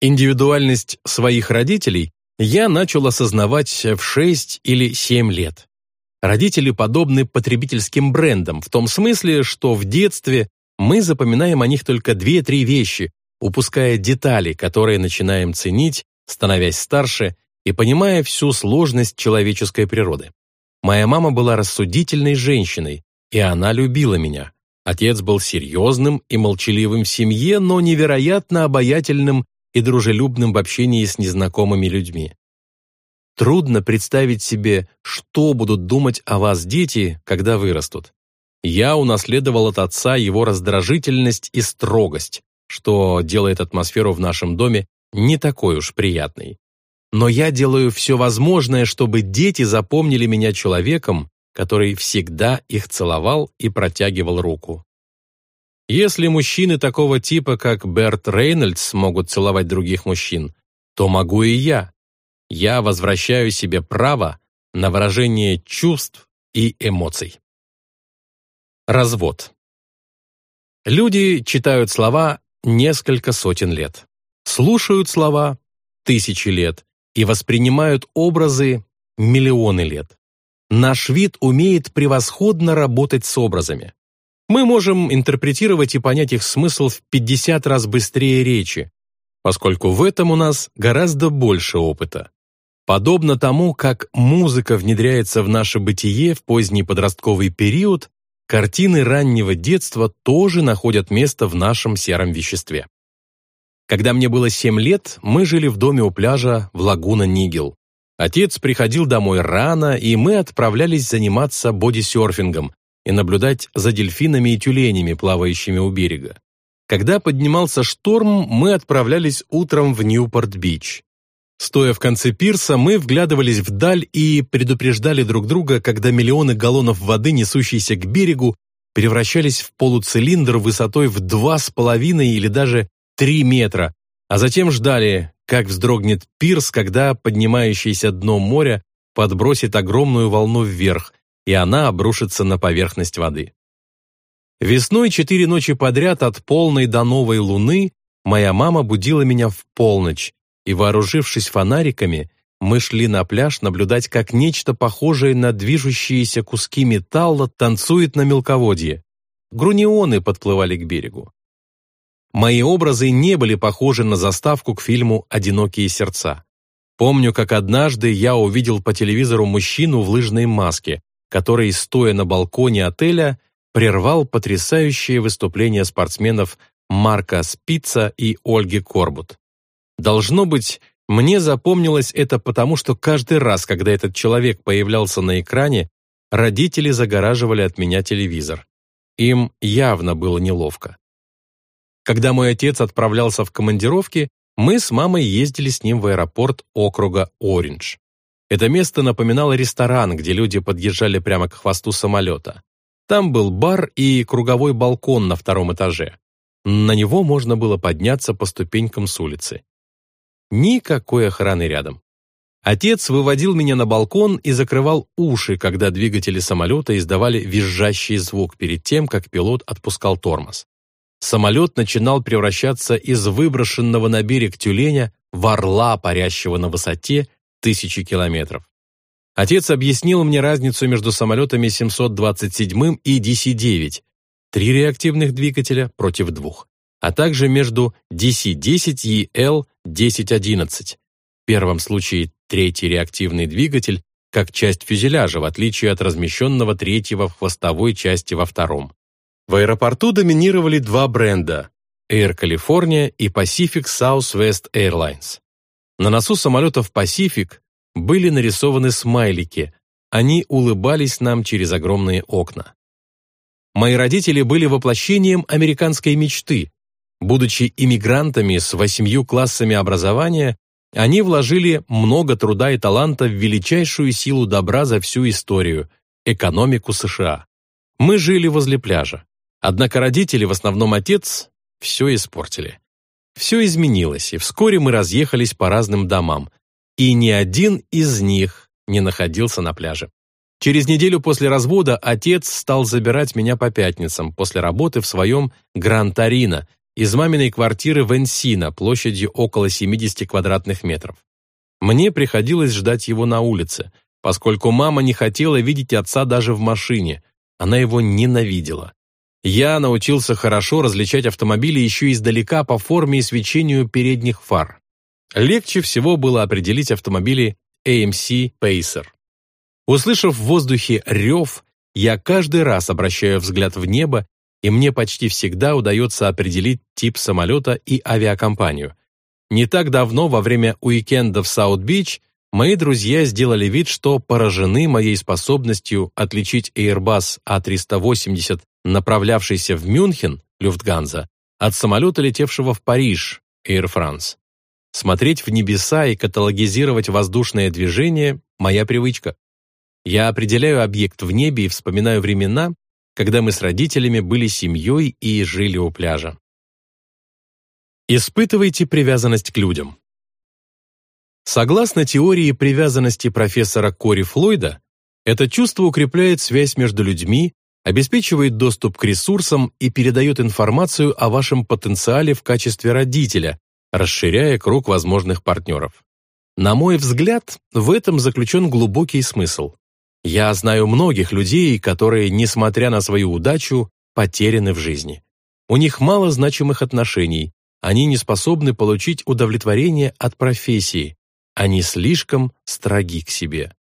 Индивидуальность своих родителей я начал осознавать в 6 или 7 лет. Родители подобны потребительским брендам в том смысле, что в детстве мы запоминаем о них только 2-3 вещи, упуская детали, которые начинаем ценить, становясь старше и понимая всю сложность человеческой природы. Моя мама была рассудительной женщиной, и она любила меня. Отец был серьезным и молчаливым в семье, но невероятно обаятельным и дружелюбным в общении с незнакомыми людьми. Трудно представить себе, что будут думать о вас дети, когда вырастут. Я унаследовал от отца его раздражительность и строгость, что делает атмосферу в нашем доме не такой уж приятной. Но я делаю все возможное, чтобы дети запомнили меня человеком, который всегда их целовал и протягивал руку. Если мужчины такого типа, как Берт Рейнольдс, могут целовать других мужчин, то могу и я. Я возвращаю себе право на выражение чувств и эмоций. Развод. Люди читают слова несколько сотен лет, слушают слова тысячи лет и воспринимают образы миллионы лет. Наш вид умеет превосходно работать с образами. Мы можем интерпретировать и понять их смысл в 50 раз быстрее речи, поскольку в этом у нас гораздо больше опыта. Подобно тому, как музыка внедряется в наше бытие в поздний подростковый период, картины раннего детства тоже находят место в нашем сером веществе. Когда мне было 7 лет, мы жили в доме у пляжа в Лагуна Нигел. Отец приходил домой рано, и мы отправлялись заниматься бодисерфингом и наблюдать за дельфинами и тюленями, плавающими у берега. Когда поднимался шторм, мы отправлялись утром в Ньюпорт-Бич. Стоя в конце пирса, мы вглядывались вдаль и предупреждали друг друга, когда миллионы галлонов воды, несущиеся к берегу, превращались в полуцилиндр высотой в два с половиной или даже три метра, а затем ждали, как вздрогнет пирс, когда поднимающееся дно моря подбросит огромную волну вверх, и она обрушится на поверхность воды. Весной четыре ночи подряд от полной до новой луны моя мама будила меня в полночь, и, вооружившись фонариками, мы шли на пляж наблюдать, как нечто похожее на движущиеся куски металла танцует на мелководье. Грунионы подплывали к берегу. Мои образы не были похожи на заставку к фильму «Одинокие сердца». Помню, как однажды я увидел по телевизору мужчину в лыжной маске, который, стоя на балконе отеля, прервал потрясающее выступление спортсменов Марка Спица и Ольги Корбут. Должно быть, мне запомнилось это потому, что каждый раз, когда этот человек появлялся на экране, родители загораживали от меня телевизор. Им явно было неловко. Когда мой отец отправлялся в командировки, мы с мамой ездили с ним в аэропорт округа Ориндж. Это место напоминало ресторан, где люди подъезжали прямо к хвосту самолета. Там был бар и круговой балкон на втором этаже. На него можно было подняться по ступенькам с улицы. Никакой охраны рядом. Отец выводил меня на балкон и закрывал уши, когда двигатели самолета издавали визжащий звук перед тем, как пилот отпускал тормоз самолет начинал превращаться из выброшенного на берег тюленя в орла, парящего на высоте тысячи километров. Отец объяснил мне разницу между самолетами 727 и DC-9, три реактивных двигателя против двух, а также между DC-10 и L-1011. В первом случае третий реактивный двигатель как часть фюзеляжа, в отличие от размещенного третьего в хвостовой части во втором. В аэропорту доминировали два бренда Air California и Pacific Southwest Airlines. На носу самолетов Pacific были нарисованы смайлики, они улыбались нам через огромные окна. Мои родители были воплощением американской мечты. Будучи иммигрантами с восемью классами образования, они вложили много труда и таланта в величайшую силу добра за всю историю – экономику США. Мы жили возле пляжа. Однако родители, в основном отец, все испортили. Все изменилось, и вскоре мы разъехались по разным домам, и ни один из них не находился на пляже. Через неделю после развода отец стал забирать меня по пятницам после работы в своем Гран-Торино из маминой квартиры в Энсино площадью около 70 квадратных метров. Мне приходилось ждать его на улице, поскольку мама не хотела видеть отца даже в машине, она его ненавидела. Я научился хорошо различать автомобили еще издалека по форме и свечению передних фар. Легче всего было определить автомобили AMC Pacer. Услышав в воздухе рев, я каждый раз обращаю взгляд в небо, и мне почти всегда удается определить тип самолета и авиакомпанию. Не так давно, во время уикенда в Саут-Бич, мои друзья сделали вид, что поражены моей способностью отличить Airbus A380, направлявшийся в Мюнхен, Люфтганза, от самолета, летевшего в Париж, Air France. Смотреть в небеса и каталогизировать воздушное движение – моя привычка. Я определяю объект в небе и вспоминаю времена, когда мы с родителями были семьей и жили у пляжа. Испытывайте привязанность к людям. Согласно теории привязанности профессора Кори Флойда, это чувство укрепляет связь между людьми, обеспечивает доступ к ресурсам и передает информацию о вашем потенциале в качестве родителя, расширяя круг возможных партнеров. На мой взгляд, в этом заключен глубокий смысл. Я знаю многих людей, которые, несмотря на свою удачу, потеряны в жизни. У них мало значимых отношений, они не способны получить удовлетворение от профессии, они слишком строги к себе.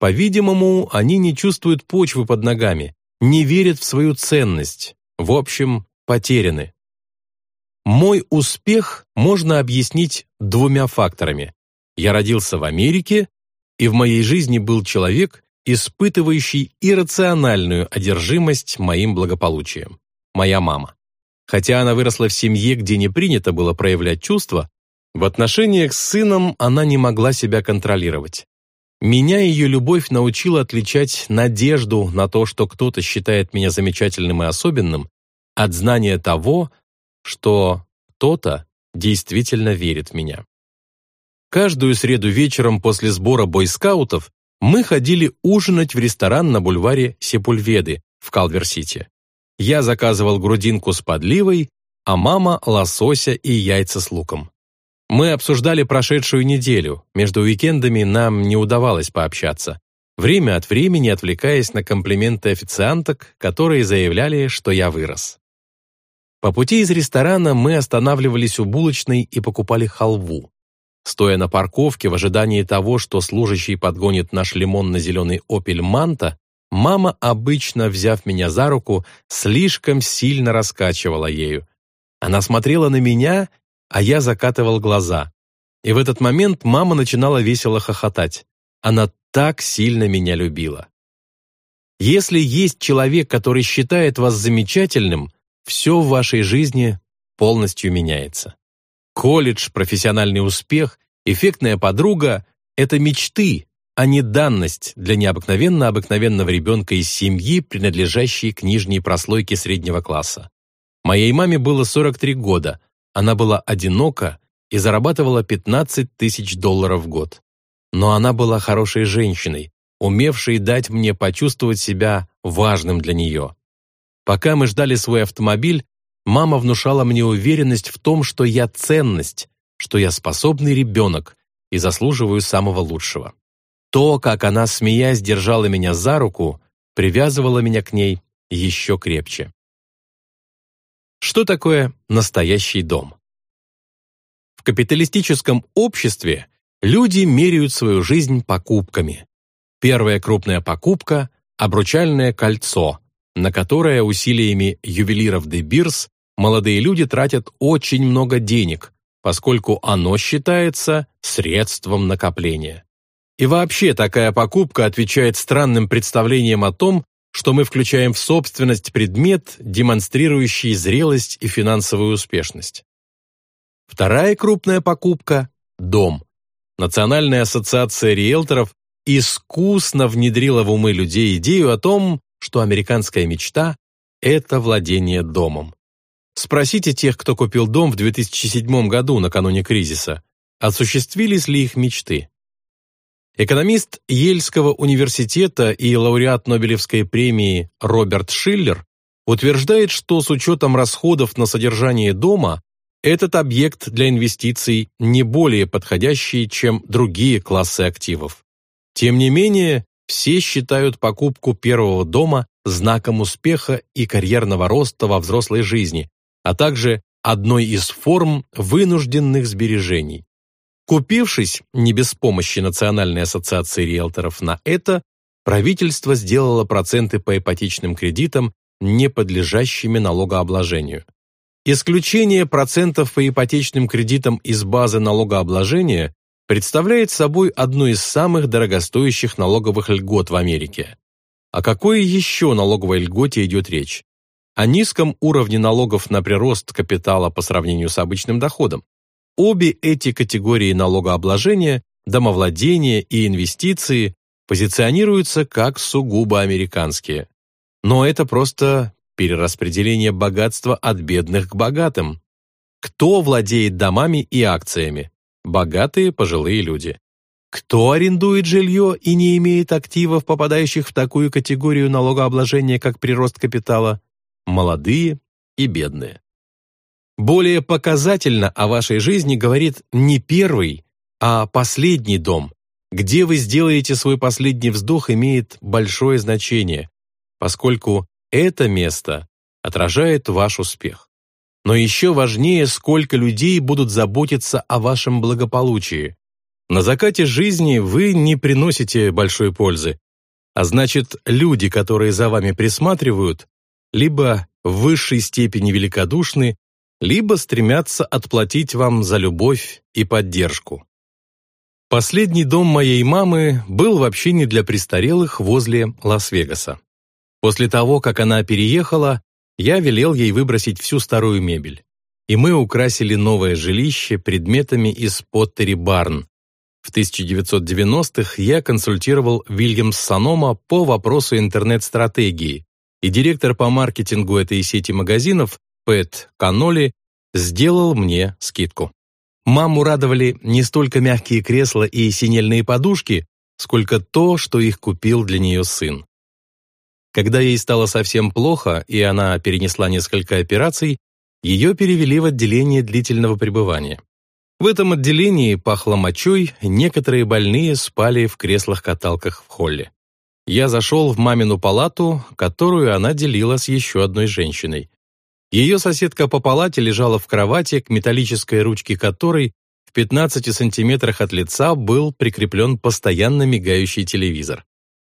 По-видимому, они не чувствуют почвы под ногами, не верят в свою ценность, в общем, потеряны. Мой успех можно объяснить двумя факторами. Я родился в Америке, и в моей жизни был человек, испытывающий иррациональную одержимость моим благополучием. Моя мама. Хотя она выросла в семье, где не принято было проявлять чувства, в отношениях с сыном она не могла себя контролировать. Меня ее любовь научила отличать надежду на то, что кто-то считает меня замечательным и особенным, от знания того, что кто-то действительно верит в меня. Каждую среду вечером после сбора бойскаутов мы ходили ужинать в ресторан на бульваре Сепульведы в Калвер-Сити. Я заказывал грудинку с подливой, а мама – лосося и яйца с луком. Мы обсуждали прошедшую неделю, между уикендами нам не удавалось пообщаться, время от времени отвлекаясь на комплименты официанток, которые заявляли, что я вырос. По пути из ресторана мы останавливались у булочной и покупали халву. Стоя на парковке в ожидании того, что служащий подгонит наш лимонно-зеленый «Опель Манта», мама, обычно взяв меня за руку, слишком сильно раскачивала ею. Она смотрела на меня, а я закатывал глаза. И в этот момент мама начинала весело хохотать. Она так сильно меня любила. Если есть человек, который считает вас замечательным, все в вашей жизни полностью меняется. Колледж, профессиональный успех, эффектная подруга – это мечты, а не данность для необыкновенно обыкновенного ребенка из семьи, принадлежащей к нижней прослойке среднего класса. Моей маме было 43 года, она была одинока и зарабатывала 15 тысяч долларов в год. Но она была хорошей женщиной, умевшей дать мне почувствовать себя важным для нее. Пока мы ждали свой автомобиль, Мама внушала мне уверенность в том, что я ценность, что я способный ребенок и заслуживаю самого лучшего. То, как она, смеясь, держала меня за руку, привязывало меня к ней еще крепче. Что такое настоящий дом? В капиталистическом обществе люди меряют свою жизнь покупками. Первая крупная покупка – обручальное кольцо, на которое усилиями ювелиров де Бирс молодые люди тратят очень много денег, поскольку оно считается средством накопления. И вообще такая покупка отвечает странным представлениям о том, что мы включаем в собственность предмет, демонстрирующий зрелость и финансовую успешность. Вторая крупная покупка – дом. Национальная ассоциация риэлторов искусно внедрила в умы людей идею о том, что американская мечта – это владение домом. Спросите тех, кто купил дом в 2007 году накануне кризиса, осуществились ли их мечты. Экономист Ельского университета и лауреат Нобелевской премии Роберт Шиллер утверждает, что с учетом расходов на содержание дома этот объект для инвестиций не более подходящий, чем другие классы активов. Тем не менее, все считают покупку первого дома знаком успеха и карьерного роста во взрослой жизни, а также одной из форм вынужденных сбережений. Купившись, не без помощи Национальной ассоциации риэлторов на это, правительство сделало проценты по ипотечным кредитам, не подлежащими налогообложению. Исключение процентов по ипотечным кредитам из базы налогообложения представляет собой одну из самых дорогостоящих налоговых льгот в Америке. О какой еще налоговой льготе идет речь? О низком уровне налогов на прирост капитала по сравнению с обычным доходом. Обе эти категории налогообложения, домовладение и инвестиции, позиционируются как сугубо американские. Но это просто перераспределение богатства от бедных к богатым. Кто владеет домами и акциями? Богатые пожилые люди. Кто арендует жилье и не имеет активов, попадающих в такую категорию налогообложения, как прирост капитала? Молодые и бедные. Более показательно о вашей жизни говорит не первый, а последний дом. Где вы сделаете свой последний вздох имеет большое значение, поскольку это место отражает ваш успех. Но еще важнее, сколько людей будут заботиться о вашем благополучии. На закате жизни вы не приносите большой пользы, а значит, люди, которые за вами присматривают, либо в высшей степени великодушны, либо стремятся отплатить вам за любовь и поддержку. Последний дом моей мамы был вообще не для престарелых возле Лас-Вегаса. После того, как она переехала, я велел ей выбросить всю старую мебель. И мы украсили новое жилище предметами из Поттери Барн. В 1990-х я консультировал Вильямс Санома по вопросу интернет-стратегии, и директор по маркетингу этой сети магазинов, Пэт Каноли, сделал мне скидку. Маму радовали не столько мягкие кресла и синельные подушки, сколько то, что их купил для нее сын. Когда ей стало совсем плохо, и она перенесла несколько операций, ее перевели в отделение длительного пребывания. В этом отделении пахло мочой, некоторые больные спали в креслах-каталках в холле. Я зашел в мамину палату, которую она делила с еще одной женщиной. Ее соседка по палате лежала в кровати, к металлической ручке которой в 15 сантиметрах от лица был прикреплен постоянно мигающий телевизор.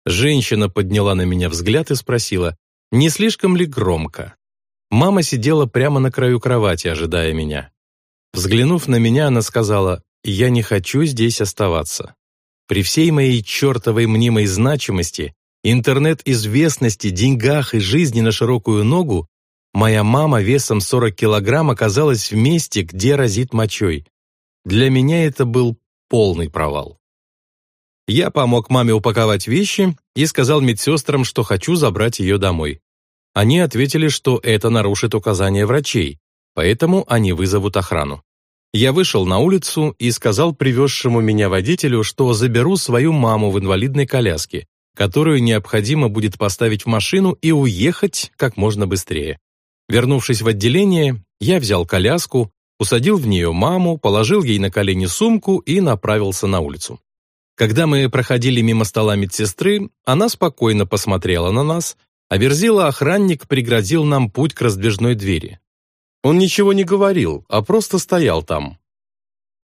Женщина подняла на меня взгляд и спросила, не слишком ли громко. Мама сидела прямо на краю кровати, ожидая меня. Взглянув на меня, она сказала, «Я не хочу здесь оставаться. При всей моей чертовой мнимой значимости, интернет-известности, деньгах и жизни на широкую ногу, моя мама весом 40 килограмм оказалась в месте, где разит мочой. Для меня это был полный провал. Я помог маме упаковать вещи и сказал медсестрам, что хочу забрать ее домой. Они ответили, что это нарушит указания врачей, поэтому они вызовут охрану. Я вышел на улицу и сказал привезшему меня водителю, что заберу свою маму в инвалидной коляске, которую необходимо будет поставить в машину и уехать как можно быстрее. Вернувшись в отделение, я взял коляску, усадил в нее маму, положил ей на колени сумку и направился на улицу. Когда мы проходили мимо стола медсестры, она спокойно посмотрела на нас, а верзила охранник преградил нам путь к раздвижной двери. Он ничего не говорил, а просто стоял там.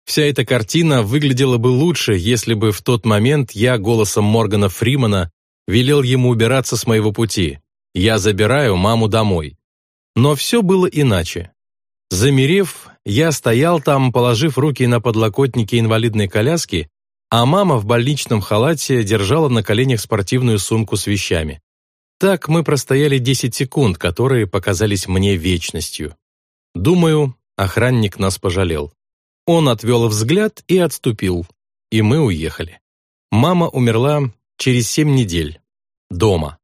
Вся эта картина выглядела бы лучше, если бы в тот момент я голосом Моргана Фримана велел ему убираться с моего пути. Я забираю маму домой. Но все было иначе. Замерев, я стоял там, положив руки на подлокотники инвалидной коляски, а мама в больничном халате держала на коленях спортивную сумку с вещами. Так мы простояли 10 секунд, которые показались мне вечностью. Думаю, охранник нас пожалел. Он отвел взгляд и отступил, и мы уехали. Мама умерла через семь недель. Дома.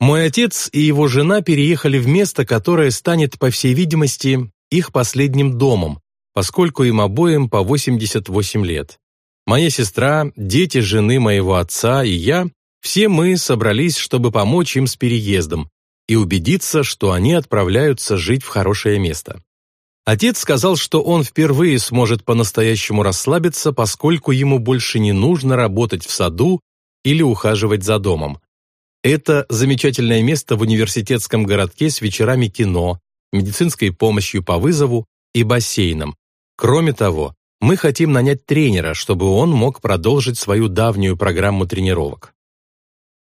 Мой отец и его жена переехали в место, которое станет, по всей видимости, их последним домом, поскольку им обоим по 88 лет. Моя сестра, дети жены моего отца и я, все мы собрались, чтобы помочь им с переездом и убедиться, что они отправляются жить в хорошее место. Отец сказал, что он впервые сможет по-настоящему расслабиться, поскольку ему больше не нужно работать в саду или ухаживать за домом. Это замечательное место в университетском городке с вечерами кино, медицинской помощью по вызову и бассейном. Кроме того, мы хотим нанять тренера, чтобы он мог продолжить свою давнюю программу тренировок.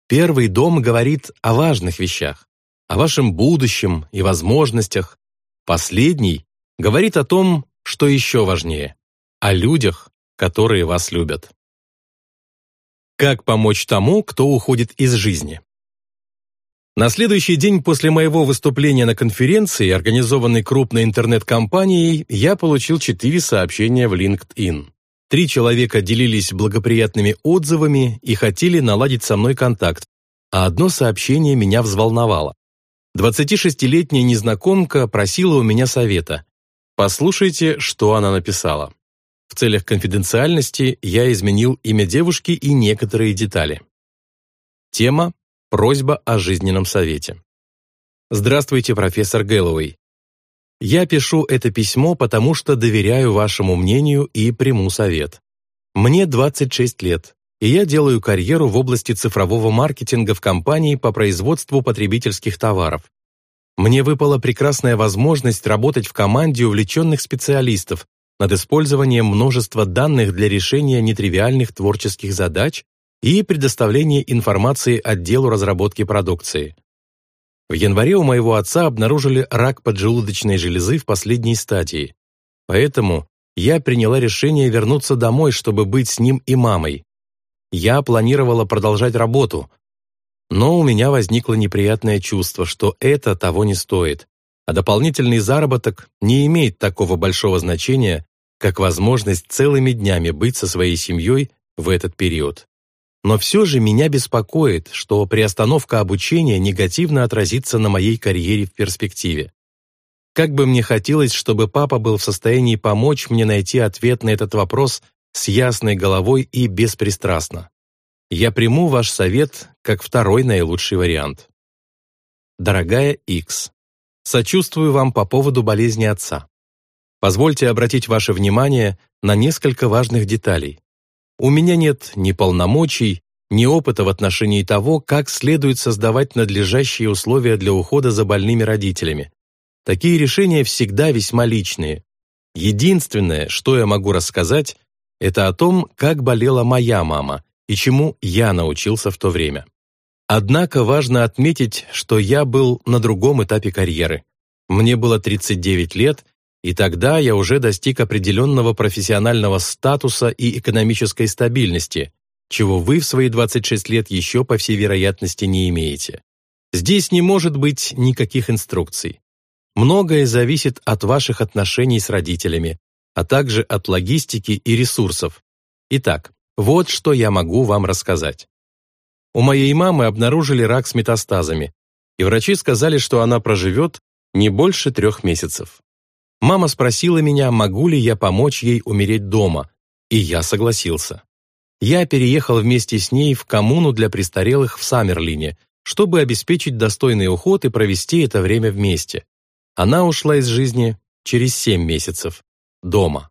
Первый дом говорит о важных вещах, о вашем будущем и возможностях. Последний говорит о том, что еще важнее, о людях, которые вас любят. Как помочь тому, кто уходит из жизни? На следующий день после моего выступления на конференции, организованной крупной интернет-компанией, я получил четыре сообщения в LinkedIn. Три человека делились благоприятными отзывами и хотели наладить со мной контакт, а одно сообщение меня взволновало. 26-летняя незнакомка просила у меня совета. Послушайте, что она написала. В целях конфиденциальности я изменил имя девушки и некоторые детали. Тема Просьба о жизненном совете. Здравствуйте, профессор Гэллоуэй. Я пишу это письмо, потому что доверяю вашему мнению и приму совет. Мне 26 лет, и я делаю карьеру в области цифрового маркетинга в компании по производству потребительских товаров. Мне выпала прекрасная возможность работать в команде увлеченных специалистов над использованием множества данных для решения нетривиальных творческих задач и предоставление информации отделу разработки продукции. В январе у моего отца обнаружили рак поджелудочной железы в последней стадии. Поэтому я приняла решение вернуться домой, чтобы быть с ним и мамой. Я планировала продолжать работу, но у меня возникло неприятное чувство, что это того не стоит, а дополнительный заработок не имеет такого большого значения, как возможность целыми днями быть со своей семьей в этот период. Но все же меня беспокоит, что приостановка обучения негативно отразится на моей карьере в перспективе. Как бы мне хотелось, чтобы папа был в состоянии помочь мне найти ответ на этот вопрос с ясной головой и беспристрастно. Я приму ваш совет как второй наилучший вариант. Дорогая X, сочувствую вам по поводу болезни отца. Позвольте обратить ваше внимание на несколько важных деталей. У меня нет ни полномочий, ни опыта в отношении того, как следует создавать надлежащие условия для ухода за больными родителями. Такие решения всегда весьма личные. Единственное, что я могу рассказать, это о том, как болела моя мама и чему я научился в то время. Однако важно отметить, что я был на другом этапе карьеры. Мне было 39 лет, и тогда я уже достиг определенного профессионального статуса и экономической стабильности, чего вы в свои 26 лет еще, по всей вероятности, не имеете. Здесь не может быть никаких инструкций. Многое зависит от ваших отношений с родителями, а также от логистики и ресурсов. Итак, вот что я могу вам рассказать. У моей мамы обнаружили рак с метастазами, и врачи сказали, что она проживет не больше трех месяцев. Мама спросила меня, могу ли я помочь ей умереть дома, и я согласился. Я переехал вместе с ней в коммуну для престарелых в Саммерлине, чтобы обеспечить достойный уход и провести это время вместе. Она ушла из жизни через семь месяцев. Дома.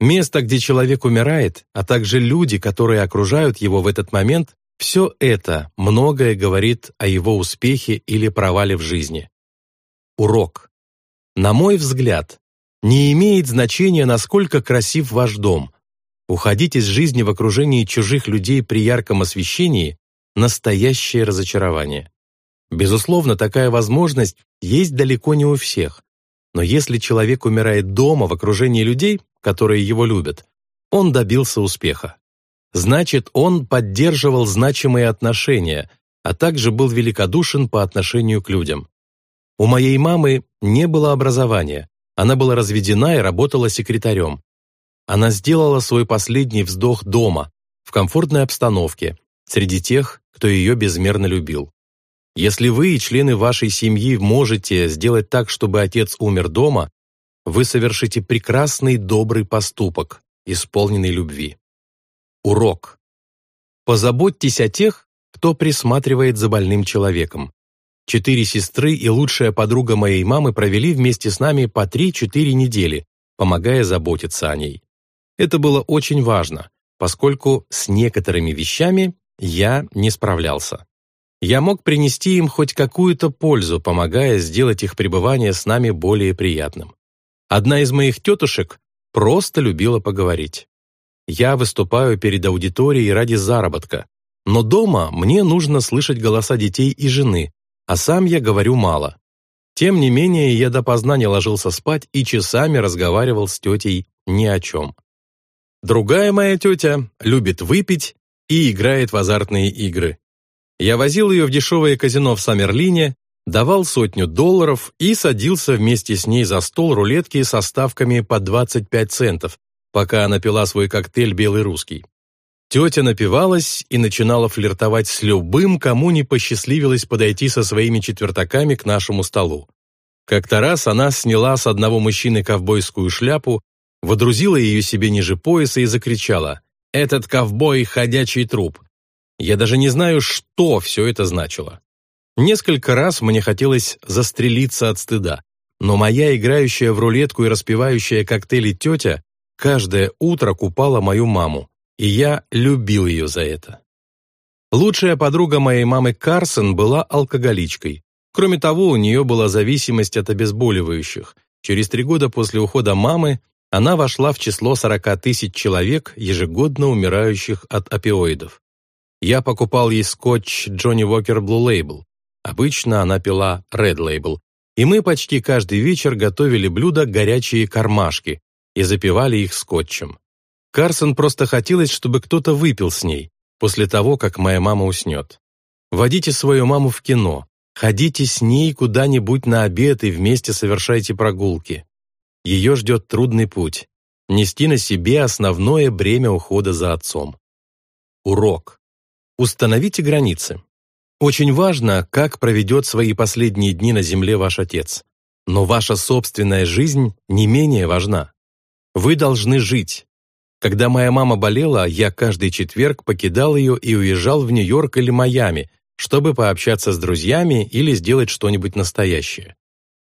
Место, где человек умирает, а также люди, которые окружают его в этот момент, все это многое говорит о его успехе или провале в жизни. Урок. На мой взгляд, не имеет значения, насколько красив ваш дом. Уходить из жизни в окружении чужих людей при ярком освещении – настоящее разочарование. Безусловно, такая возможность есть далеко не у всех. Но если человек умирает дома в окружении людей, которые его любят, он добился успеха. Значит, он поддерживал значимые отношения, а также был великодушен по отношению к людям. У моей мамы не было образования, она была разведена и работала секретарем. Она сделала свой последний вздох дома, в комфортной обстановке, среди тех, кто ее безмерно любил. Если вы и члены вашей семьи можете сделать так, чтобы отец умер дома, вы совершите прекрасный добрый поступок, исполненный любви. Урок. Позаботьтесь о тех, кто присматривает за больным человеком. Четыре сестры и лучшая подруга моей мамы провели вместе с нами по 3-4 недели, помогая заботиться о ней. Это было очень важно, поскольку с некоторыми вещами я не справлялся. Я мог принести им хоть какую-то пользу, помогая сделать их пребывание с нами более приятным. Одна из моих тетушек просто любила поговорить. Я выступаю перед аудиторией ради заработка, но дома мне нужно слышать голоса детей и жены, а сам я говорю мало. Тем не менее, я допоздна не ложился спать и часами разговаривал с тетей ни о чем. Другая моя тетя любит выпить и играет в азартные игры. Я возил ее в дешевое казино в Саммерлине, давал сотню долларов и садился вместе с ней за стол рулетки со ставками по 25 центов, пока она пила свой коктейль «Белый русский». Тетя напивалась и начинала флиртовать с любым, кому не посчастливилось подойти со своими четвертаками к нашему столу. Как-то раз она сняла с одного мужчины ковбойскую шляпу, водрузила ее себе ниже пояса и закричала «Этот ковбой – ходячий труп! Я даже не знаю, что все это значило. Несколько раз мне хотелось застрелиться от стыда, но моя играющая в рулетку и распивающая коктейли тетя каждое утро купала мою маму, и я любил ее за это. Лучшая подруга моей мамы Карсон была алкоголичкой. Кроме того, у нее была зависимость от обезболивающих. Через три года после ухода мамы она вошла в число 40 тысяч человек, ежегодно умирающих от опиоидов. Я покупал ей скотч Johnny Walker Blue Label. Обычно она пила Red Label. И мы почти каждый вечер готовили блюда горячие кармашки и запивали их скотчем. Карсон просто хотелось, чтобы кто-то выпил с ней после того, как моя мама уснет. Водите свою маму в кино, ходите с ней куда-нибудь на обед и вместе совершайте прогулки. Ее ждет трудный путь – нести на себе основное бремя ухода за отцом. Урок. Установите границы. Очень важно, как проведет свои последние дни на земле ваш отец. Но ваша собственная жизнь не менее важна. Вы должны жить. Когда моя мама болела, я каждый четверг покидал ее и уезжал в Нью-Йорк или Майами, чтобы пообщаться с друзьями или сделать что-нибудь настоящее.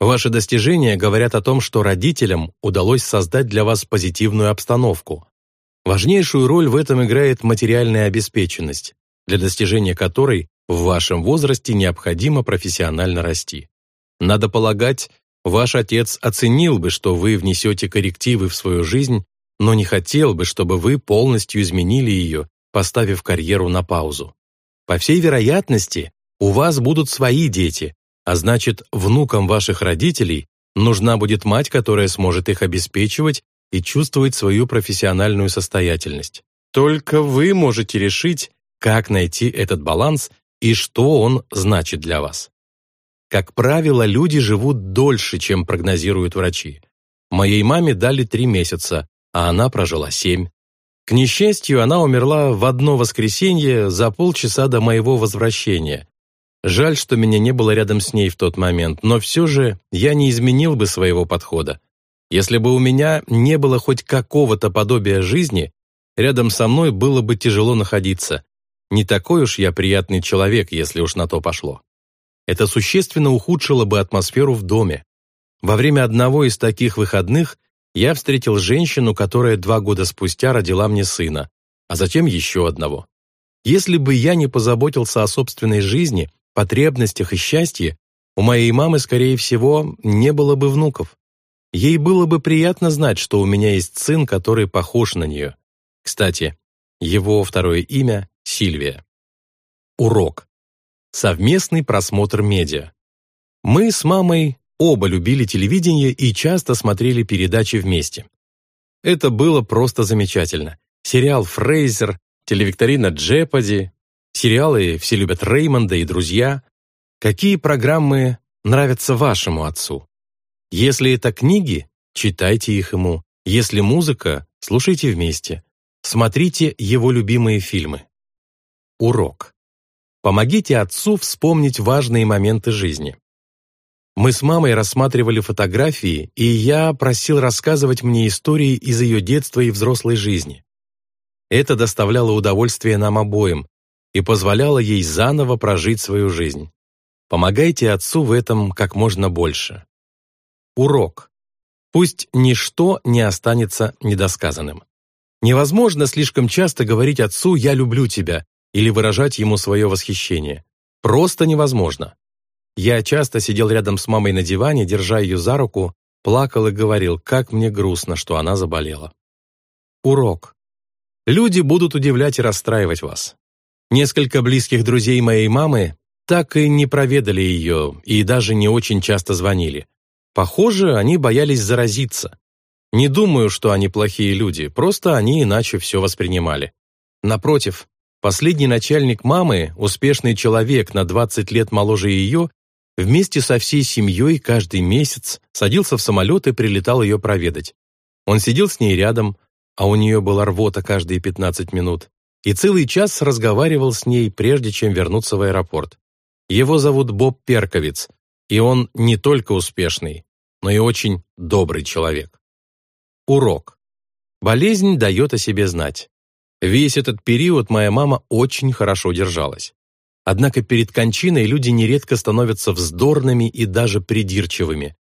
Ваши достижения говорят о том, что родителям удалось создать для вас позитивную обстановку. Важнейшую роль в этом играет материальная обеспеченность для достижения которой в вашем возрасте необходимо профессионально расти. Надо полагать, ваш отец оценил бы, что вы внесете коррективы в свою жизнь, но не хотел бы, чтобы вы полностью изменили ее, поставив карьеру на паузу. По всей вероятности, у вас будут свои дети, а значит, внукам ваших родителей нужна будет мать, которая сможет их обеспечивать и чувствовать свою профессиональную состоятельность. Только вы можете решить, как найти этот баланс и что он значит для вас. Как правило, люди живут дольше, чем прогнозируют врачи. Моей маме дали три месяца, а она прожила семь. К несчастью, она умерла в одно воскресенье за полчаса до моего возвращения. Жаль, что меня не было рядом с ней в тот момент, но все же я не изменил бы своего подхода. Если бы у меня не было хоть какого-то подобия жизни, рядом со мной было бы тяжело находиться, не такой уж я приятный человек, если уж на то пошло. Это существенно ухудшило бы атмосферу в доме. Во время одного из таких выходных я встретил женщину, которая два года спустя родила мне сына, а затем еще одного. Если бы я не позаботился о собственной жизни, потребностях и счастье, у моей мамы, скорее всего, не было бы внуков. Ей было бы приятно знать, что у меня есть сын, который похож на нее. Кстати, его второе имя Сильвия. Урок. совместный просмотр медиа. Мы с мамой оба любили телевидение и часто смотрели передачи вместе. Это было просто замечательно. Сериал «Фрейзер», телевикторина «Джеподи», сериалы «Все любят Реймонда» и «Друзья». Какие программы нравятся вашему отцу? Если это книги, читайте их ему. Если музыка, слушайте вместе. Смотрите его любимые фильмы. Урок. Помогите отцу вспомнить важные моменты жизни. Мы с мамой рассматривали фотографии, и я просил рассказывать мне истории из ее детства и взрослой жизни. Это доставляло удовольствие нам обоим и позволяло ей заново прожить свою жизнь. Помогайте отцу в этом как можно больше. Урок. Пусть ничто не останется недосказанным. Невозможно слишком часто говорить отцу «я люблю тебя» или выражать ему свое восхищение. Просто невозможно. Я часто сидел рядом с мамой на диване, держа ее за руку, плакал и говорил, как мне грустно, что она заболела. Урок. Люди будут удивлять и расстраивать вас. Несколько близких друзей моей мамы так и не проведали ее и даже не очень часто звонили. Похоже, они боялись заразиться. Не думаю, что они плохие люди, просто они иначе все воспринимали. Напротив, последний начальник мамы, успешный человек на 20 лет моложе ее, Вместе со всей семьей каждый месяц садился в самолет и прилетал ее проведать. Он сидел с ней рядом, а у нее была рвота каждые 15 минут, и целый час разговаривал с ней, прежде чем вернуться в аэропорт. Его зовут Боб Перковиц, и он не только успешный, но и очень добрый человек. Урок. Болезнь дает о себе знать. Весь этот период моя мама очень хорошо держалась. Однако перед кончиной люди нередко становятся вздорными и даже придирчивыми.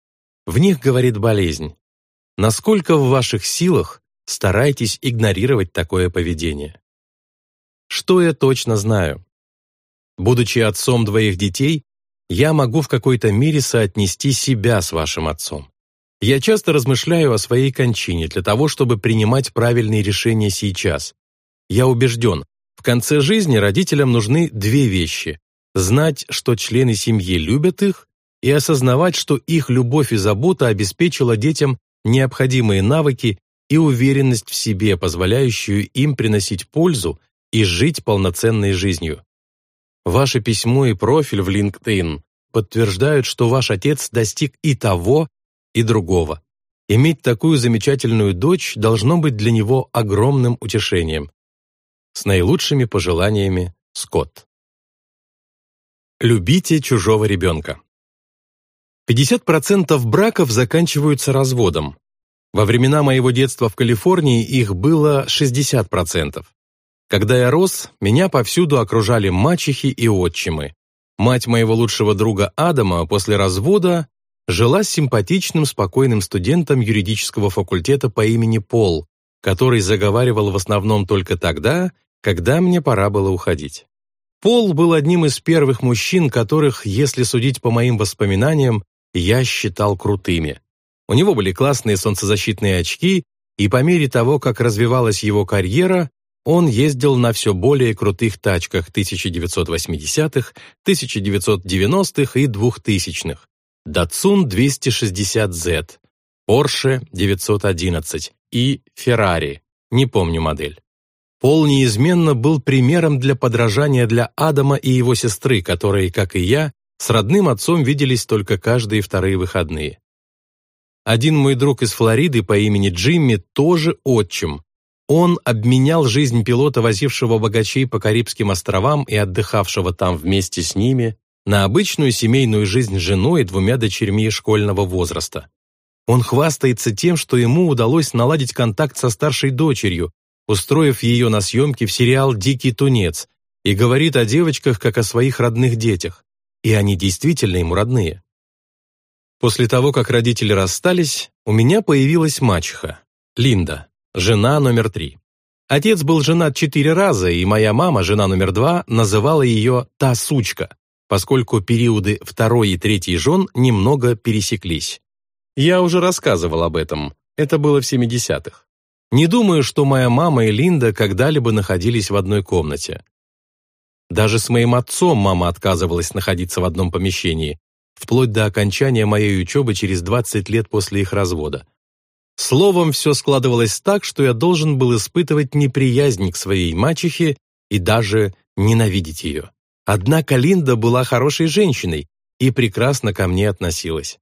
В них говорит болезнь. Насколько в ваших силах старайтесь игнорировать такое поведение. Что я точно знаю? Будучи отцом двоих детей, я могу в какой-то мере соотнести себя с вашим отцом. Я часто размышляю о своей кончине для того, чтобы принимать правильные решения сейчас. Я убежден, конце жизни родителям нужны две вещи – знать, что члены семьи любят их, и осознавать, что их любовь и забота обеспечила детям необходимые навыки и уверенность в себе, позволяющую им приносить пользу и жить полноценной жизнью. Ваше письмо и профиль в LinkedIn подтверждают, что ваш отец достиг и того, и другого. Иметь такую замечательную дочь должно быть для него огромным утешением. С наилучшими пожеланиями, Скотт. Любите чужого ребенка. 50% браков заканчиваются разводом. Во времена моего детства в Калифорнии их было 60%. Когда я рос, меня повсюду окружали мачехи и отчимы. Мать моего лучшего друга Адама после развода жила с симпатичным, спокойным студентом юридического факультета по имени Пол, который заговаривал в основном только тогда, когда мне пора было уходить. Пол был одним из первых мужчин, которых, если судить по моим воспоминаниям, я считал крутыми. У него были классные солнцезащитные очки, и по мере того, как развивалась его карьера, он ездил на все более крутых тачках 1980-х, 1990-х и 2000-х. Datsun 260Z, Porsche 911 и Ferrari, не помню модель. Пол неизменно был примером для подражания для Адама и его сестры, которые, как и я, с родным отцом виделись только каждые вторые выходные. Один мой друг из Флориды по имени Джимми тоже отчим. Он обменял жизнь пилота, возившего богачей по Карибским островам и отдыхавшего там вместе с ними, на обычную семейную жизнь с женой и двумя дочерьми школьного возраста. Он хвастается тем, что ему удалось наладить контакт со старшей дочерью, устроив ее на съемки в сериал «Дикий тунец», и говорит о девочках как о своих родных детях. И они действительно ему родные. После того, как родители расстались, у меня появилась мачеха, Линда, жена номер три. Отец был женат четыре раза, и моя мама, жена номер два, называла ее «та сучка», поскольку периоды второй и третьей жен немного пересеклись. Я уже рассказывал об этом, это было в 70-х. Не думаю, что моя мама и Линда когда-либо находились в одной комнате. Даже с моим отцом мама отказывалась находиться в одном помещении, вплоть до окончания моей учебы через 20 лет после их развода. Словом, все складывалось так, что я должен был испытывать неприязнь к своей мачехе и даже ненавидеть ее. Однако Линда была хорошей женщиной и прекрасно ко мне относилась.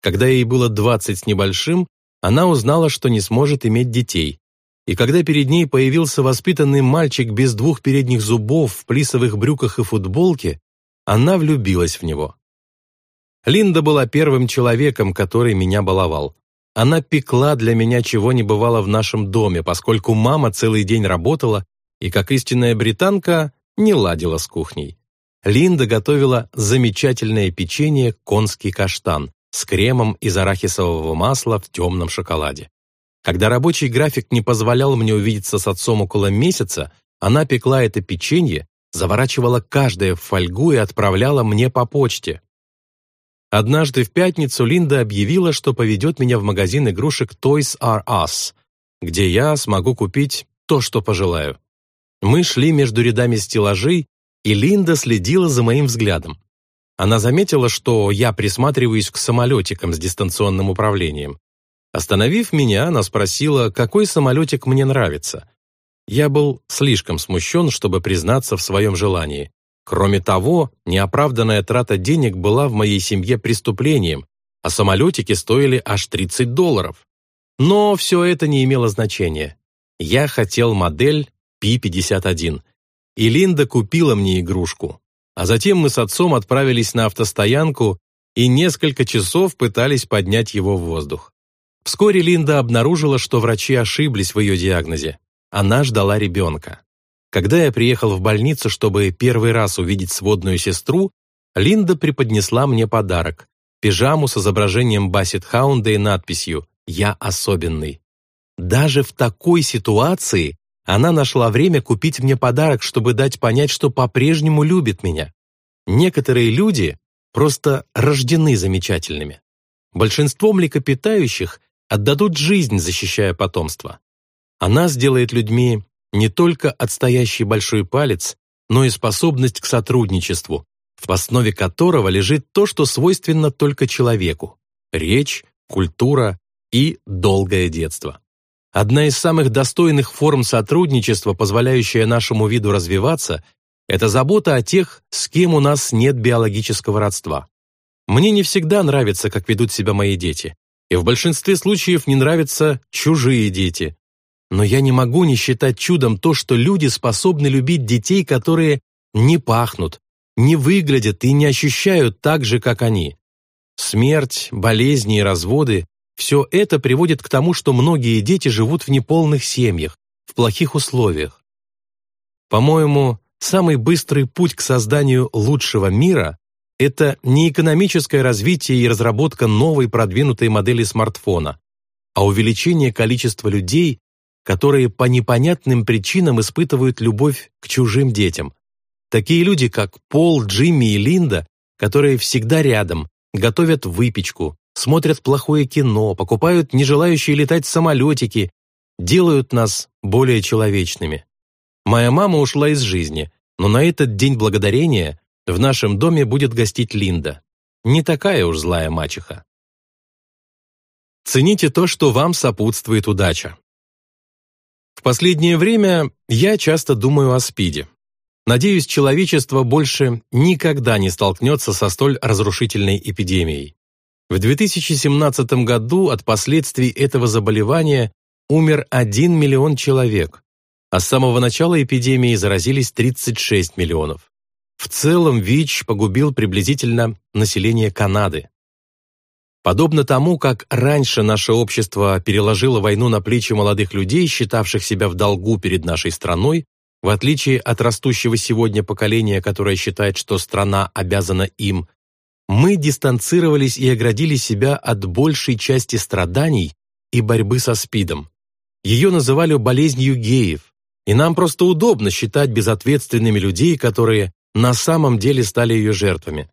Когда ей было 20 с небольшим, она узнала, что не сможет иметь детей. И когда перед ней появился воспитанный мальчик без двух передних зубов в плисовых брюках и футболке, она влюбилась в него. Линда была первым человеком, который меня баловал. Она пекла для меня чего не бывало в нашем доме, поскольку мама целый день работала и, как истинная британка, не ладила с кухней. Линда готовила замечательное печенье «Конский каштан» с кремом из арахисового масла в темном шоколаде. Когда рабочий график не позволял мне увидеться с отцом около месяца, она пекла это печенье, заворачивала каждое в фольгу и отправляла мне по почте. Однажды в пятницу Линда объявила, что поведет меня в магазин игрушек Toys R Us, где я смогу купить то, что пожелаю. Мы шли между рядами стеллажей, и Линда следила за моим взглядом. Она заметила, что я присматриваюсь к самолетикам с дистанционным управлением. Остановив меня, она спросила, какой самолетик мне нравится. Я был слишком смущен, чтобы признаться в своем желании. Кроме того, неоправданная трата денег была в моей семье преступлением, а самолетики стоили аж 30 долларов. Но все это не имело значения. Я хотел модель P-51, и Линда купила мне игрушку. А затем мы с отцом отправились на автостоянку и несколько часов пытались поднять его в воздух. Вскоре Линда обнаружила, что врачи ошиблись в ее диагнозе. Она ждала ребенка. Когда я приехал в больницу, чтобы первый раз увидеть сводную сестру, Линда преподнесла мне подарок – пижаму с изображением Бассет-хаунда и надписью «Я особенный». Даже в такой ситуации она нашла время купить мне подарок, чтобы дать понять, что по-прежнему любит меня. Некоторые люди просто рождены замечательными. Большинство млекопитающих отдадут жизнь, защищая потомство. Она сделает людьми не только отстоящий большой палец, но и способность к сотрудничеству, в основе которого лежит то, что свойственно только человеку – речь, культура и долгое детство. Одна из самых достойных форм сотрудничества, позволяющая нашему виду развиваться, это забота о тех, с кем у нас нет биологического родства. Мне не всегда нравится, как ведут себя мои дети, и в большинстве случаев не нравятся чужие дети, но я не могу не считать чудом то, что люди способны любить детей, которые не пахнут, не выглядят и не ощущают так же, как они. Смерть, болезни и разводы – все это приводит к тому, что многие дети живут в неполных семьях, в плохих условиях. По-моему, самый быстрый путь к созданию лучшего мира – это не экономическое развитие и разработка новой продвинутой модели смартфона, а увеличение количества людей, которые по непонятным причинам испытывают любовь к чужим детям. Такие люди, как Пол, Джимми и Линда, которые всегда рядом, готовят выпечку, смотрят плохое кино, покупают не желающие летать самолетики, делают нас более человечными. Моя мама ушла из жизни, но на этот День Благодарения в нашем доме будет гостить Линда. Не такая уж злая мачеха. Цените то, что вам сопутствует удача. В последнее время я часто думаю о СПИДе. Надеюсь, человечество больше никогда не столкнется со столь разрушительной эпидемией. В 2017 году от последствий этого заболевания умер 1 миллион человек, а с самого начала эпидемии заразились 36 миллионов. В целом ВИЧ погубил приблизительно население Канады. Подобно тому, как раньше наше общество переложило войну на плечи молодых людей, считавших себя в долгу перед нашей страной, в отличие от растущего сегодня поколения, которое считает, что страна обязана им, мы дистанцировались и оградили себя от большей части страданий и борьбы со СПИДом. Ее называли болезнью геев, и нам просто удобно считать безответственными людей, которые на самом деле стали ее жертвами.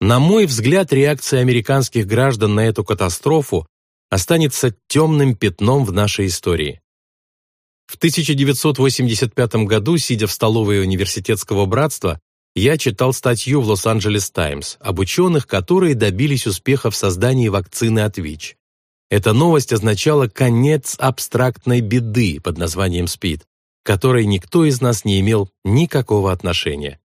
На мой взгляд, реакция американских граждан на эту катастрофу останется темным пятном в нашей истории. В В 1985 году, сидя в столовой университетского братства, я читал статью в Лос-Анджелес Таймс об ученых, которые добились успеха в создании вакцины от ВИЧ. Эта новость означала конец абстрактной беды под названием СПИД, к которой никто из нас не имел никакого отношения.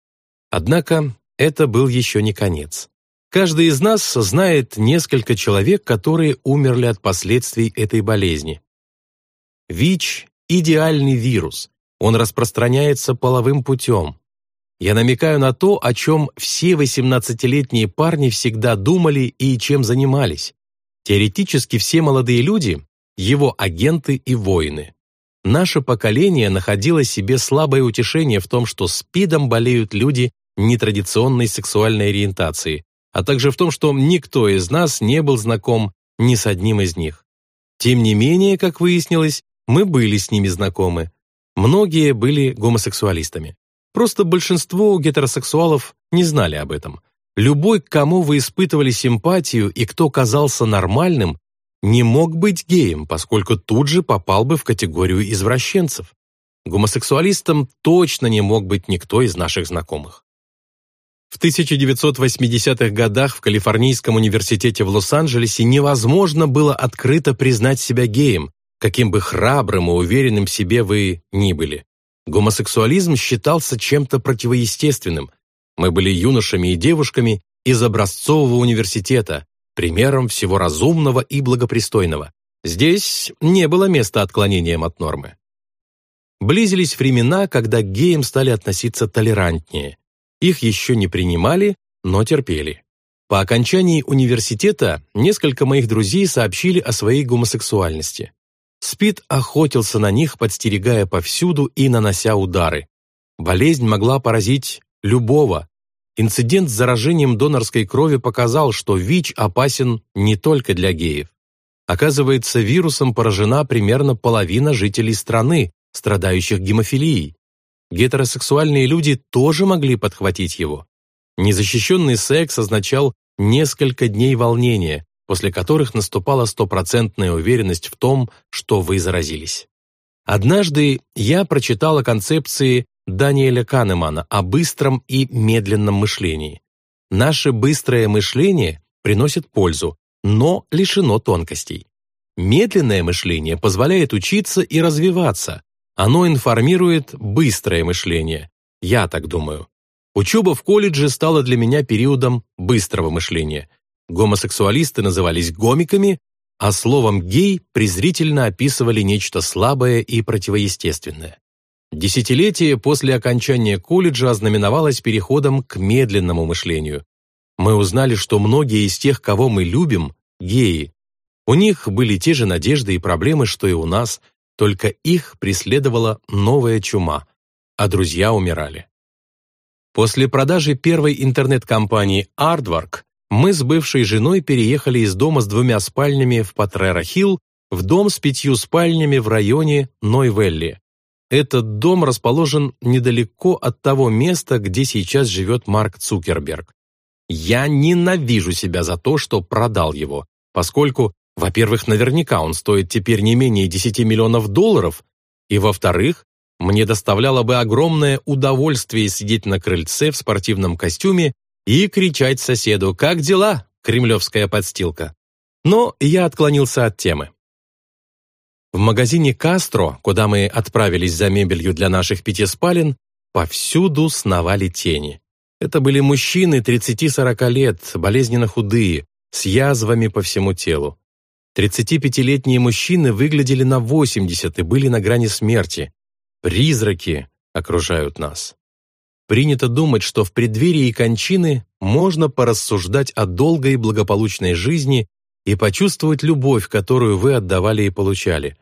Однако это был еще не конец. Каждый из нас знает несколько человек, которые умерли от последствий этой болезни. ВИЧ – идеальный вирус. Он распространяется половым путем. Я намекаю на то, о чем все 18-летние парни всегда думали и чем занимались. Теоретически все молодые люди – его агенты и воины. Наше поколение находило себе слабое утешение в том, что СПИДом болеют люди нетрадиционной сексуальной ориентации, а также в том, что никто из нас не был знаком ни с одним из них. Тем не менее, как выяснилось, мы были с ними знакомы. Многие были гомосексуалистами. Просто большинство гетеросексуалов не знали об этом. Любой, к кому вы испытывали симпатию и кто казался нормальным, не мог быть геем, поскольку тут же попал бы в категорию извращенцев. Гомосексуалистом точно не мог быть никто из наших знакомых. В 1980-х годах в Калифорнийском университете в Лос-Анджелесе невозможно было открыто признать себя геем, каким бы храбрым и уверенным в себе вы ни были. Гомосексуализм считался чем-то противоестественным. Мы были юношами и девушками из образцового университета, примером всего разумного и благопристойного. Здесь не было места отклонениям от нормы. Близились времена, когда к геям стали относиться толерантнее. Их еще не принимали, но терпели. По окончании университета несколько моих друзей сообщили о своей гомосексуальности. Спид охотился на них, подстерегая повсюду и нанося удары. Болезнь могла поразить любого. Инцидент с заражением донорской крови показал, что ВИЧ опасен не только для геев. Оказывается, вирусом поражена примерно половина жителей страны, страдающих гемофилией. Гетеросексуальные люди тоже могли подхватить его. Незащищенный секс означал несколько дней волнения, после которых наступала стопроцентная уверенность в том, что вы заразились. Однажды я прочитал о концепции Даниэля Канемана о быстром и медленном мышлении. Наше быстрое мышление приносит пользу, но лишено тонкостей. Медленное мышление позволяет учиться и развиваться, оно информирует быстрое мышление. Я так думаю. Учеба в колледже стала для меня периодом быстрого мышления. Гомосексуалисты назывались гомиками, а словом «гей» презрительно описывали нечто слабое и противоестественное. Десятилетие после окончания колледжа ознаменовалось переходом к медленному мышлению. Мы узнали, что многие из тех, кого мы любим, геи. У них были те же надежды и проблемы, что и у нас, только их преследовала новая чума, а друзья умирали. После продажи первой интернет-компании Aardvark мы с бывшей женой переехали из дома с двумя спальнями в Патрера-Хилл в дом с пятью спальнями в районе Нойвелли. Этот дом расположен недалеко от того места, где сейчас живет Марк Цукерберг. Я ненавижу себя за то, что продал его, поскольку во-первых, наверняка он стоит теперь не менее 10 миллионов долларов, и во-вторых, мне доставляло бы огромное удовольствие сидеть на крыльце в спортивном костюме и кричать соседу «Как дела, кремлевская подстилка?». Но я отклонился от темы. В магазине «Кастро», куда мы отправились за мебелью для наших пяти спален, повсюду сновали тени. Это были мужчины 30-40 лет, болезненно худые, с язвами по всему телу. 35-летние мужчины выглядели на 80 и были на грани смерти. Призраки окружают нас. Принято думать, что в преддверии кончины можно порассуждать о долгой и благополучной жизни и почувствовать любовь, которую вы отдавали и получали.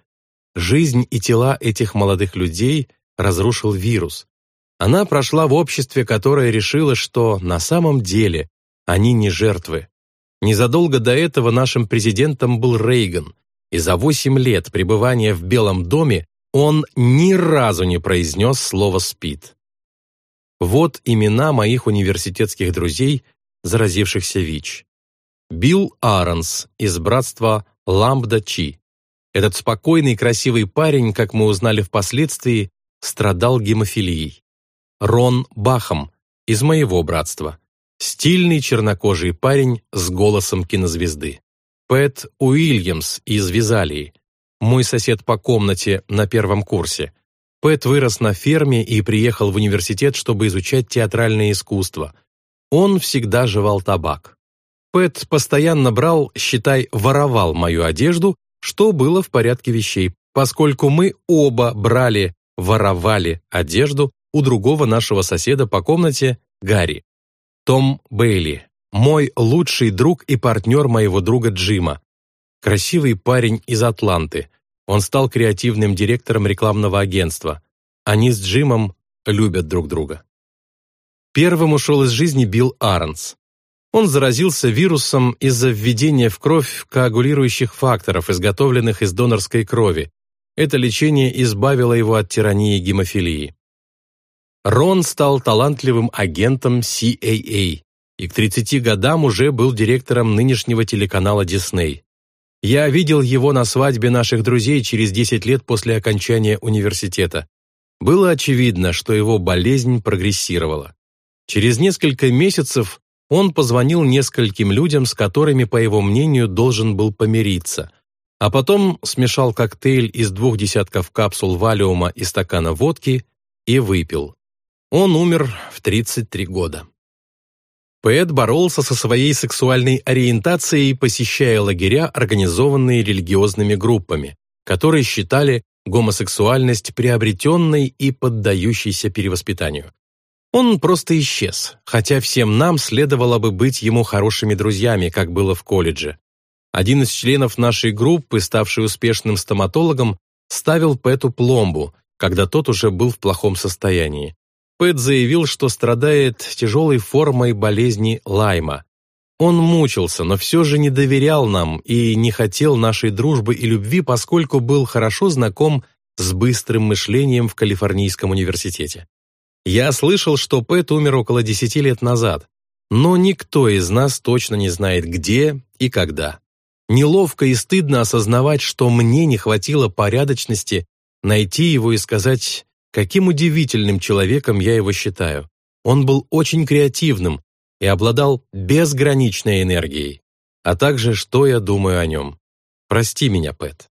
Жизнь и тела этих молодых людей разрушил вирус. Она прошла в обществе, которое решило, что на самом деле они не жертвы, Незадолго до этого нашим президентом был Рейган, и за 8 лет пребывания в Белом доме он ни разу не произнес слово «спид». Вот имена моих университетских друзей, заразившихся ВИЧ. Билл Аронс из братства Ламбда Чи, Этот спокойный и красивый парень, как мы узнали впоследствии, страдал гемофилией. Рон Бахам из моего братства. Стильный чернокожий парень с голосом кинозвезды. Пэт Уильямс из Визалии. Мой сосед по комнате на первом курсе. Пэт вырос на ферме и приехал в университет, чтобы изучать театральное искусство. Он всегда жевал табак. Пэт постоянно брал, считай, воровал мою одежду, что было в порядке вещей, поскольку мы оба брали, воровали одежду у другого нашего соседа по комнате, Гарри. Том Бейли, мой лучший друг и партнер моего друга Джима. Красивый парень из Атланты. Он стал креативным директором рекламного агентства. Они с Джимом любят друг друга. Первым ушел из жизни Билл Арнс. Он заразился вирусом из-за введения в кровь коагулирующих факторов, изготовленных из донорской крови. Это лечение избавило его от тирании гемофилии. Рон стал талантливым агентом CAA и к 30 годам уже был директором нынешнего телеканала Disney. Я видел его на свадьбе наших друзей через 10 лет после окончания университета. Было очевидно, что его болезнь прогрессировала. Через несколько месяцев он позвонил нескольким людям, с которыми, по его мнению, должен был помириться, а потом смешал коктейль из двух десятков капсул валиума и стакана водки и выпил. Он умер в 33 года. Поэт боролся со своей сексуальной ориентацией, посещая лагеря, организованные религиозными группами, которые считали гомосексуальность приобретенной и поддающейся перевоспитанию. Он просто исчез, хотя всем нам следовало бы быть ему хорошими друзьями, как было в колледже. Один из членов нашей группы, ставший успешным стоматологом, ставил Пэту пломбу, когда тот уже был в плохом состоянии. Пэт заявил, что страдает тяжелой формой болезни Лайма. Он мучился, но все же не доверял нам и не хотел нашей дружбы и любви, поскольку был хорошо знаком с быстрым мышлением в Калифорнийском университете. Я слышал, что Пэт умер около десяти лет назад, но никто из нас точно не знает, где и когда. Неловко и стыдно осознавать, что мне не хватило порядочности найти его и сказать, каким удивительным человеком я его считаю. Он был очень креативным и обладал безграничной энергией, а также что я думаю о нем. Прости меня, Пэт.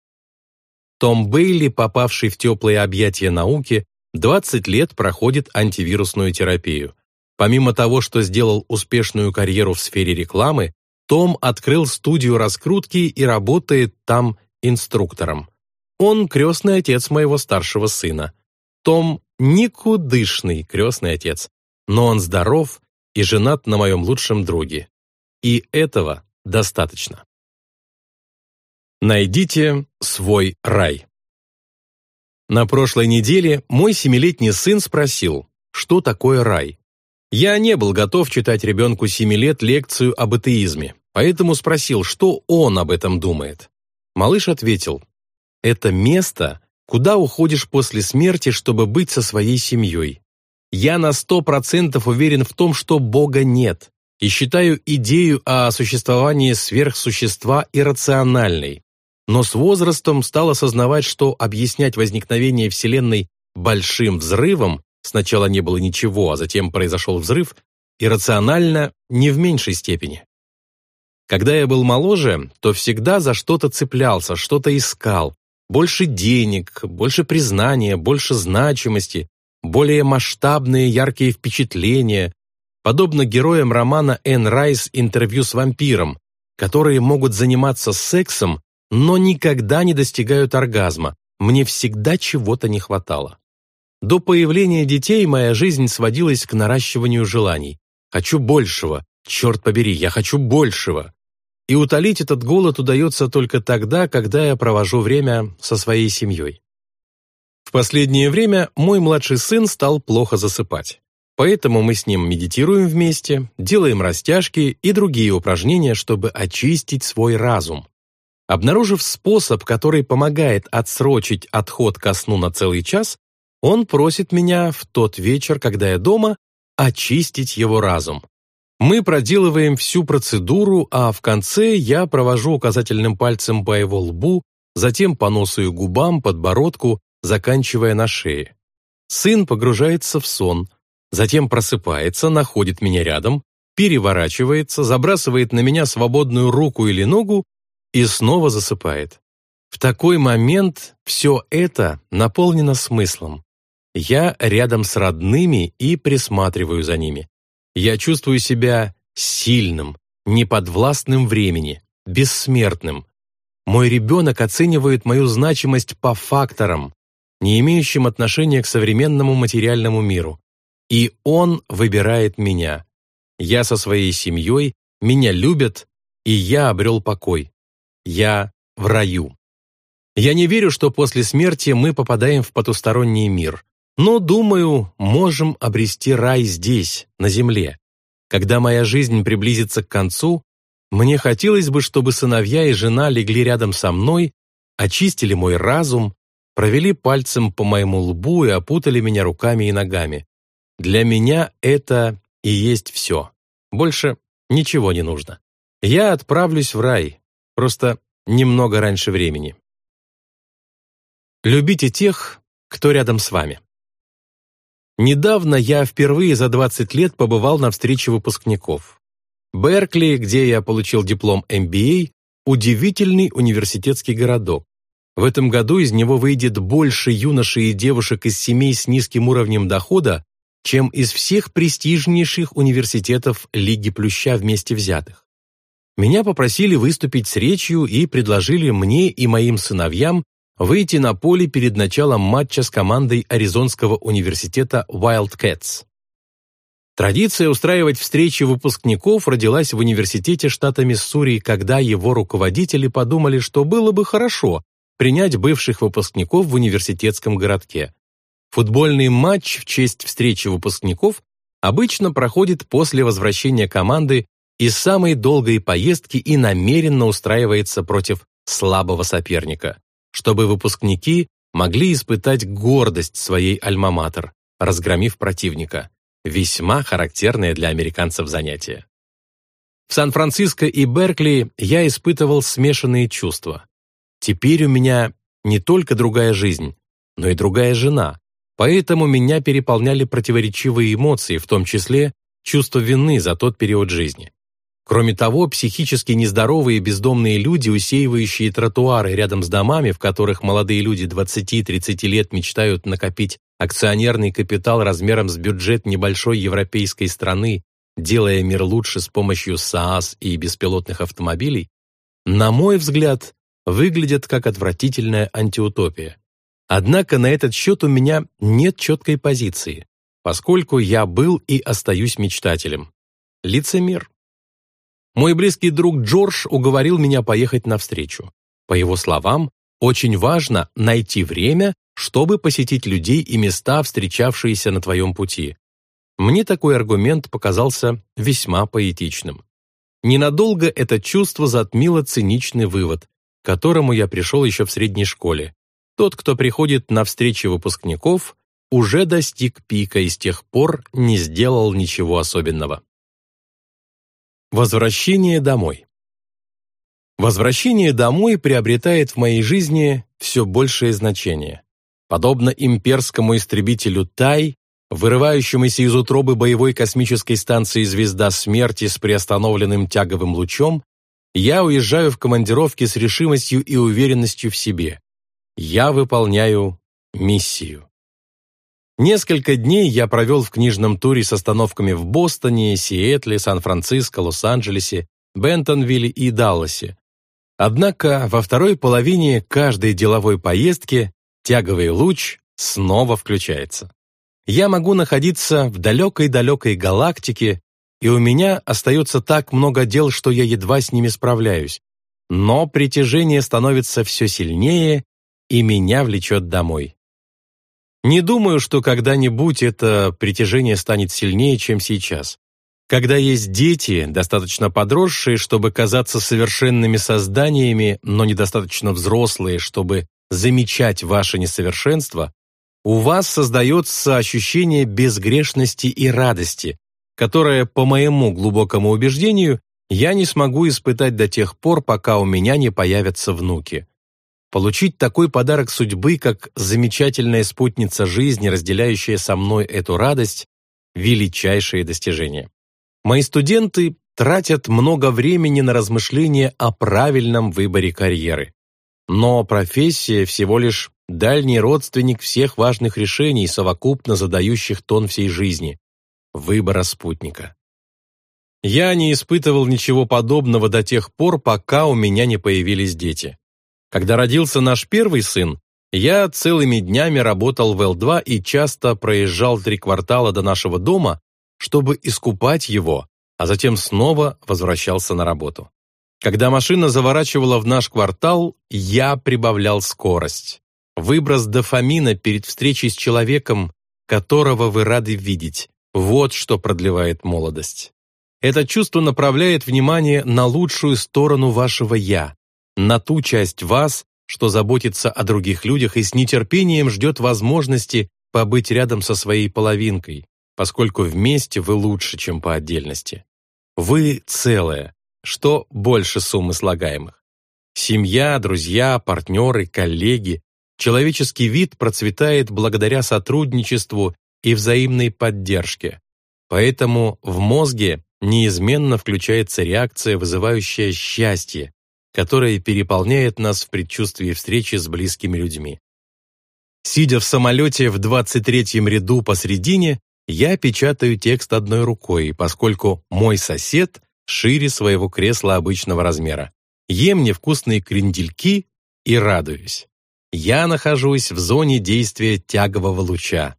Том Бейли, попавший в теплые объятия науки, 20 лет проходит антивирусную терапию. Помимо того, что сделал успешную карьеру в сфере рекламы, Том открыл студию раскрутки и работает там инструктором. Он крестный отец моего старшего сына. Том никудышный крестный отец, но он здоров и женат на моем лучшем друге. И этого достаточно. Найдите свой рай. На прошлой неделе мой семилетний сын спросил, что такое рай. Я не был готов читать ребенку семи лет лекцию об атеизме, поэтому спросил, что он об этом думает. Малыш ответил, «Это место, куда уходишь после смерти, чтобы быть со своей семьей. Я на сто процентов уверен в том, что Бога нет, и считаю идею о существовании сверхсущества иррациональной но с возрастом стал осознавать, что объяснять возникновение Вселенной большим взрывом, сначала не было ничего, а затем произошел взрыв, иррационально не в меньшей степени. Когда я был моложе, то всегда за что-то цеплялся, что-то искал. Больше денег, больше признания, больше значимости, более масштабные яркие впечатления, подобно героям романа Энн Райс «Интервью с вампиром», которые могут заниматься сексом, но никогда не достигают оргазма. Мне всегда чего-то не хватало. До появления детей моя жизнь сводилась к наращиванию желаний. Хочу большего. Черт побери, я хочу большего. И утолить этот голод удается только тогда, когда я провожу время со своей семьей. В последнее время мой младший сын стал плохо засыпать. Поэтому мы с ним медитируем вместе, делаем растяжки и другие упражнения, чтобы очистить свой разум. Обнаружив способ, который помогает отсрочить отход ко сну на целый час, он просит меня в тот вечер, когда я дома, очистить его разум. Мы проделываем всю процедуру, а в конце я провожу указательным пальцем по его лбу, затем по носу и губам, подбородку, заканчивая на шее. Сын погружается в сон, затем просыпается, находит меня рядом, переворачивается, забрасывает на меня свободную руку или ногу и снова засыпает. В такой момент все это наполнено смыслом. Я рядом с родными и присматриваю за ними. Я чувствую себя сильным, неподвластным времени, бессмертным. Мой ребенок оценивает мою значимость по факторам, не имеющим отношения к современному материальному миру. И он выбирает меня. Я со своей семьей, меня любят, и я обрел покой. Я в раю. Я не верю, что после смерти мы попадаем в потусторонний мир, но, думаю, можем обрести рай здесь, на земле. Когда моя жизнь приблизится к концу, мне хотелось бы, чтобы сыновья и жена легли рядом со мной, очистили мой разум, провели пальцем по моему лбу и опутали меня руками и ногами. Для меня это и есть все. Больше ничего не нужно. Я отправлюсь в рай, просто немного раньше времени. Любите тех, кто рядом с вами. Недавно я впервые за 20 лет побывал на встрече выпускников. Беркли, где я получил диплом MBA, удивительный университетский городок. В этом году из него выйдет больше юношей и девушек из семей с низким уровнем дохода, чем из всех престижнейших университетов Лиги Плюща вместе взятых. Меня попросили выступить с речью и предложили мне и моим сыновьям выйти на поле перед началом матча с командой Аризонского университета Wildcats. Традиция устраивать встречи выпускников родилась в университете штата Миссури, когда его руководители подумали, что было бы хорошо принять бывших выпускников в университетском городке. Футбольный матч в честь встречи выпускников обычно проходит после возвращения команды из самой долгой поездки и намеренно устраивается против слабого соперника чтобы выпускники могли испытать гордость своей альма-матер, разгромив противника. Весьма характерное для американцев занятие. В Сан-Франциско и Беркли я испытывал смешанные чувства. Теперь у меня не только другая жизнь, но и другая жена, поэтому меня переполняли противоречивые эмоции, в том числе чувство вины за тот период жизни. Кроме того, психически нездоровые бездомные люди, усеивающие тротуары рядом с домами, в которых молодые люди 20-30 лет мечтают накопить акционерный капитал размером с бюджет небольшой европейской страны, делая мир лучше с помощью СААС и беспилотных автомобилей, на мой взгляд, выглядят как отвратительная антиутопия. Однако на этот счет у меня нет четкой позиции, поскольку я был и остаюсь мечтателем. Лицемер. Мой близкий друг Джордж уговорил меня поехать навстречу. По его словам, очень важно найти время, чтобы посетить людей и места, встречавшиеся на твоем пути. Мне такой аргумент показался весьма поэтичным. Ненадолго это чувство затмило циничный вывод, к которому я пришел еще в средней школе. Тот, кто приходит на встречи выпускников, уже достиг пика и с тех пор не сделал ничего особенного. Возвращение домой. Возвращение домой приобретает в моей жизни все большее значение. Подобно имперскому истребителю Тай, вырывающемуся из утробы боевой космической станции «Звезда смерти» с приостановленным тяговым лучом, я уезжаю в командировки с решимостью и уверенностью в себе. Я выполняю миссию. Несколько дней я провел в книжном туре с остановками в Бостоне, Сиэтле, Сан-Франциско, Лос-Анджелесе, Бентонвилле и Далласе. Однако во второй половине каждой деловой поездки тяговый луч снова включается. Я могу находиться в далекой-далекой галактике, и у меня остается так много дел, что я едва с ними справляюсь. Но притяжение становится все сильнее, и меня влечет домой. Не думаю, что когда-нибудь это притяжение станет сильнее, чем сейчас. Когда есть дети, достаточно подросшие, чтобы казаться совершенными созданиями, но недостаточно взрослые, чтобы замечать ваше несовершенство, у вас создается ощущение безгрешности и радости, которое, по моему глубокому убеждению, я не смогу испытать до тех пор, пока у меня не появятся внуки. Получить такой подарок судьбы, как замечательная спутница жизни, разделяющая со мной эту радость, величайшее достижение. Мои студенты тратят много времени на размышления о правильном выборе карьеры. Но профессия всего лишь дальний родственник всех важных решений, совокупно задающих тон всей жизни – выбора спутника. Я не испытывал ничего подобного до тех пор, пока у меня не появились дети. Когда родился наш первый сын, я целыми днями работал в Л-2 и часто проезжал три квартала до нашего дома, чтобы искупать его, а затем снова возвращался на работу. Когда машина заворачивала в наш квартал, я прибавлял скорость. Выброс дофамина перед встречей с человеком, которого вы рады видеть, вот что продлевает молодость. Это чувство направляет внимание на лучшую сторону вашего «я», на ту часть вас, что заботится о других людях и с нетерпением ждет возможности побыть рядом со своей половинкой, поскольку вместе вы лучше, чем по отдельности. Вы целое, что больше суммы слагаемых. Семья, друзья, партнеры, коллеги, человеческий вид процветает благодаря сотрудничеству и взаимной поддержке. Поэтому в мозге неизменно включается реакция, вызывающая счастье, которое переполняет нас в предчувствии встречи с близкими людьми. Сидя в самолете в 23-м ряду посредине, я печатаю текст одной рукой, поскольку мой сосед шире своего кресла обычного размера. Ем невкусные крендельки и радуюсь. Я нахожусь в зоне действия тягового луча.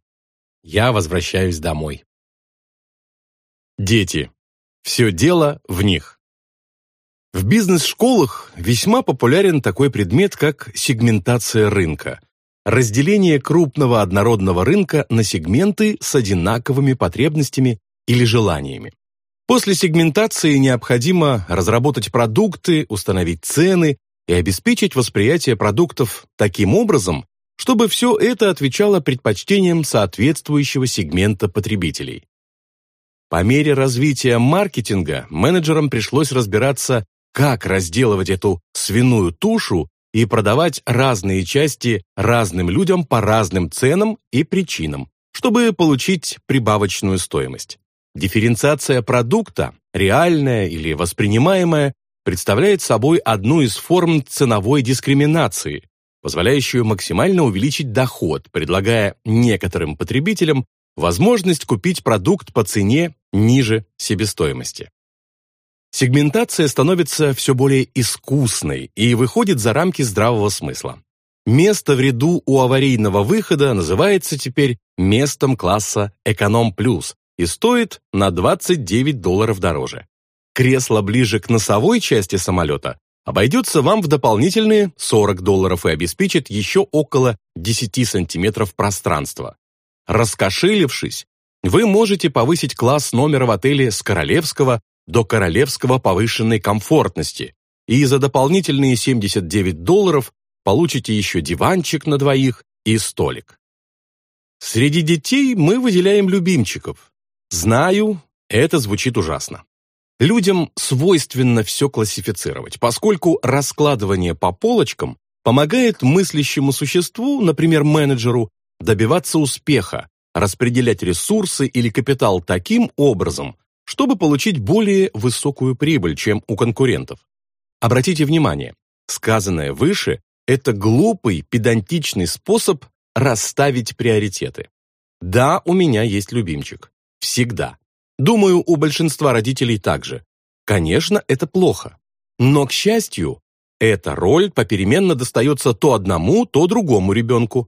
Я возвращаюсь домой. Дети. Все дело в них. В бизнес-школах весьма популярен такой предмет, как сегментация рынка. Разделение крупного однородного рынка на сегменты с одинаковыми потребностями или желаниями. После сегментации необходимо разработать продукты, установить цены и обеспечить восприятие продуктов таким образом, чтобы все это отвечало предпочтениям соответствующего сегмента потребителей. По мере развития маркетинга менеджерам пришлось разбираться как разделывать эту свиную тушу и продавать разные части разным людям по разным ценам и причинам, чтобы получить прибавочную стоимость. Дифференциация продукта, реальная или воспринимаемая, представляет собой одну из форм ценовой дискриминации, позволяющую максимально увеличить доход, предлагая некоторым потребителям возможность купить продукт по цене ниже себестоимости. Сегментация становится все более искусной и выходит за рамки здравого смысла. Место в ряду у аварийного выхода называется теперь местом класса «Эконом плюс» и стоит на 29 долларов дороже. Кресло ближе к носовой части самолета обойдется вам в дополнительные 40 долларов и обеспечит еще около 10 сантиметров пространства. Раскошелившись, вы можете повысить класс номера в отеле с королевского до королевского повышенной комфортности, и за дополнительные 79 долларов получите еще диванчик на двоих и столик. Среди детей мы выделяем любимчиков. Знаю, это звучит ужасно. Людям свойственно все классифицировать, поскольку раскладывание по полочкам помогает мыслящему существу, например, менеджеру, добиваться успеха, распределять ресурсы или капитал таким образом, чтобы получить более высокую прибыль, чем у конкурентов. Обратите внимание, сказанное выше – это глупый, педантичный способ расставить приоритеты. Да, у меня есть любимчик. Всегда. Думаю, у большинства родителей также. Конечно, это плохо. Но, к счастью, эта роль попеременно достается то одному, то другому ребенку.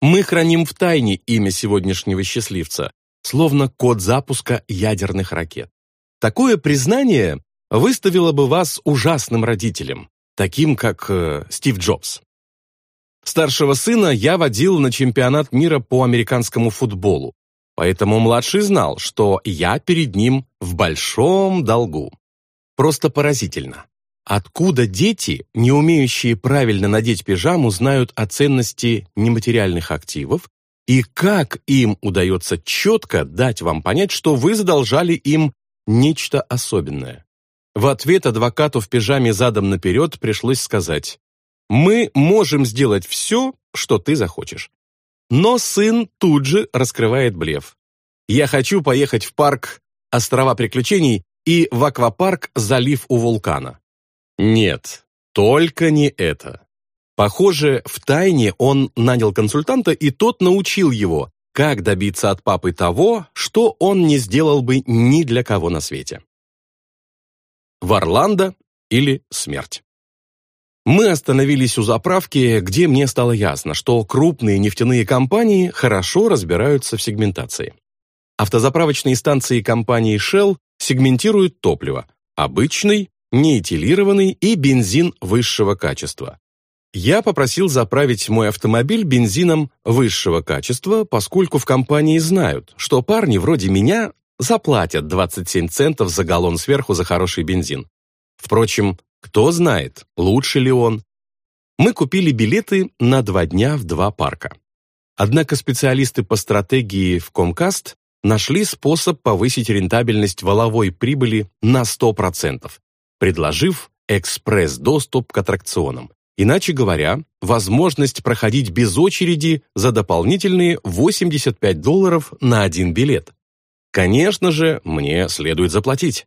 Мы храним в тайне имя сегодняшнего счастливца, словно код запуска ядерных ракет. Такое признание выставило бы вас ужасным родителем, таким как э, Стив Джобс. Старшего сына я водил на чемпионат мира по американскому футболу, поэтому младший знал, что я перед ним в большом долгу. Просто поразительно. Откуда дети, не умеющие правильно надеть пижаму, знают о ценности нематериальных активов и как им удается четко дать вам понять, что вы задолжали им нечто особенное? В ответ адвокату в пижаме задом наперед пришлось сказать Мы можем сделать все, что ты захочешь. Но сын тут же раскрывает блеф. Я хочу поехать в парк «Острова приключений» и в аквапарк «Залив у вулкана». Нет, только не это. Похоже, в тайне он нанял консультанта, и тот научил его, как добиться от папы того, что он не сделал бы ни для кого на свете. Варланда или смерть. Мы остановились у заправки, где мне стало ясно, что крупные нефтяные компании хорошо разбираются в сегментации. Автозаправочные станции компании Shell сегментируют топливо – обычный, неэтилированный и бензин высшего качества. Я попросил заправить мой автомобиль бензином высшего качества, поскольку в компании знают, что парни вроде меня заплатят 27 центов за галлон сверху за хороший бензин. Впрочем, кто знает, лучше ли он. Мы купили билеты на два дня в два парка. Однако специалисты по стратегии в Comcast нашли способ повысить рентабельность валовой прибыли на 100%, предложив экспресс-доступ к аттракционам. Иначе говоря, возможность проходить без очереди за дополнительные 85 долларов на один билет. Конечно же, мне следует заплатить.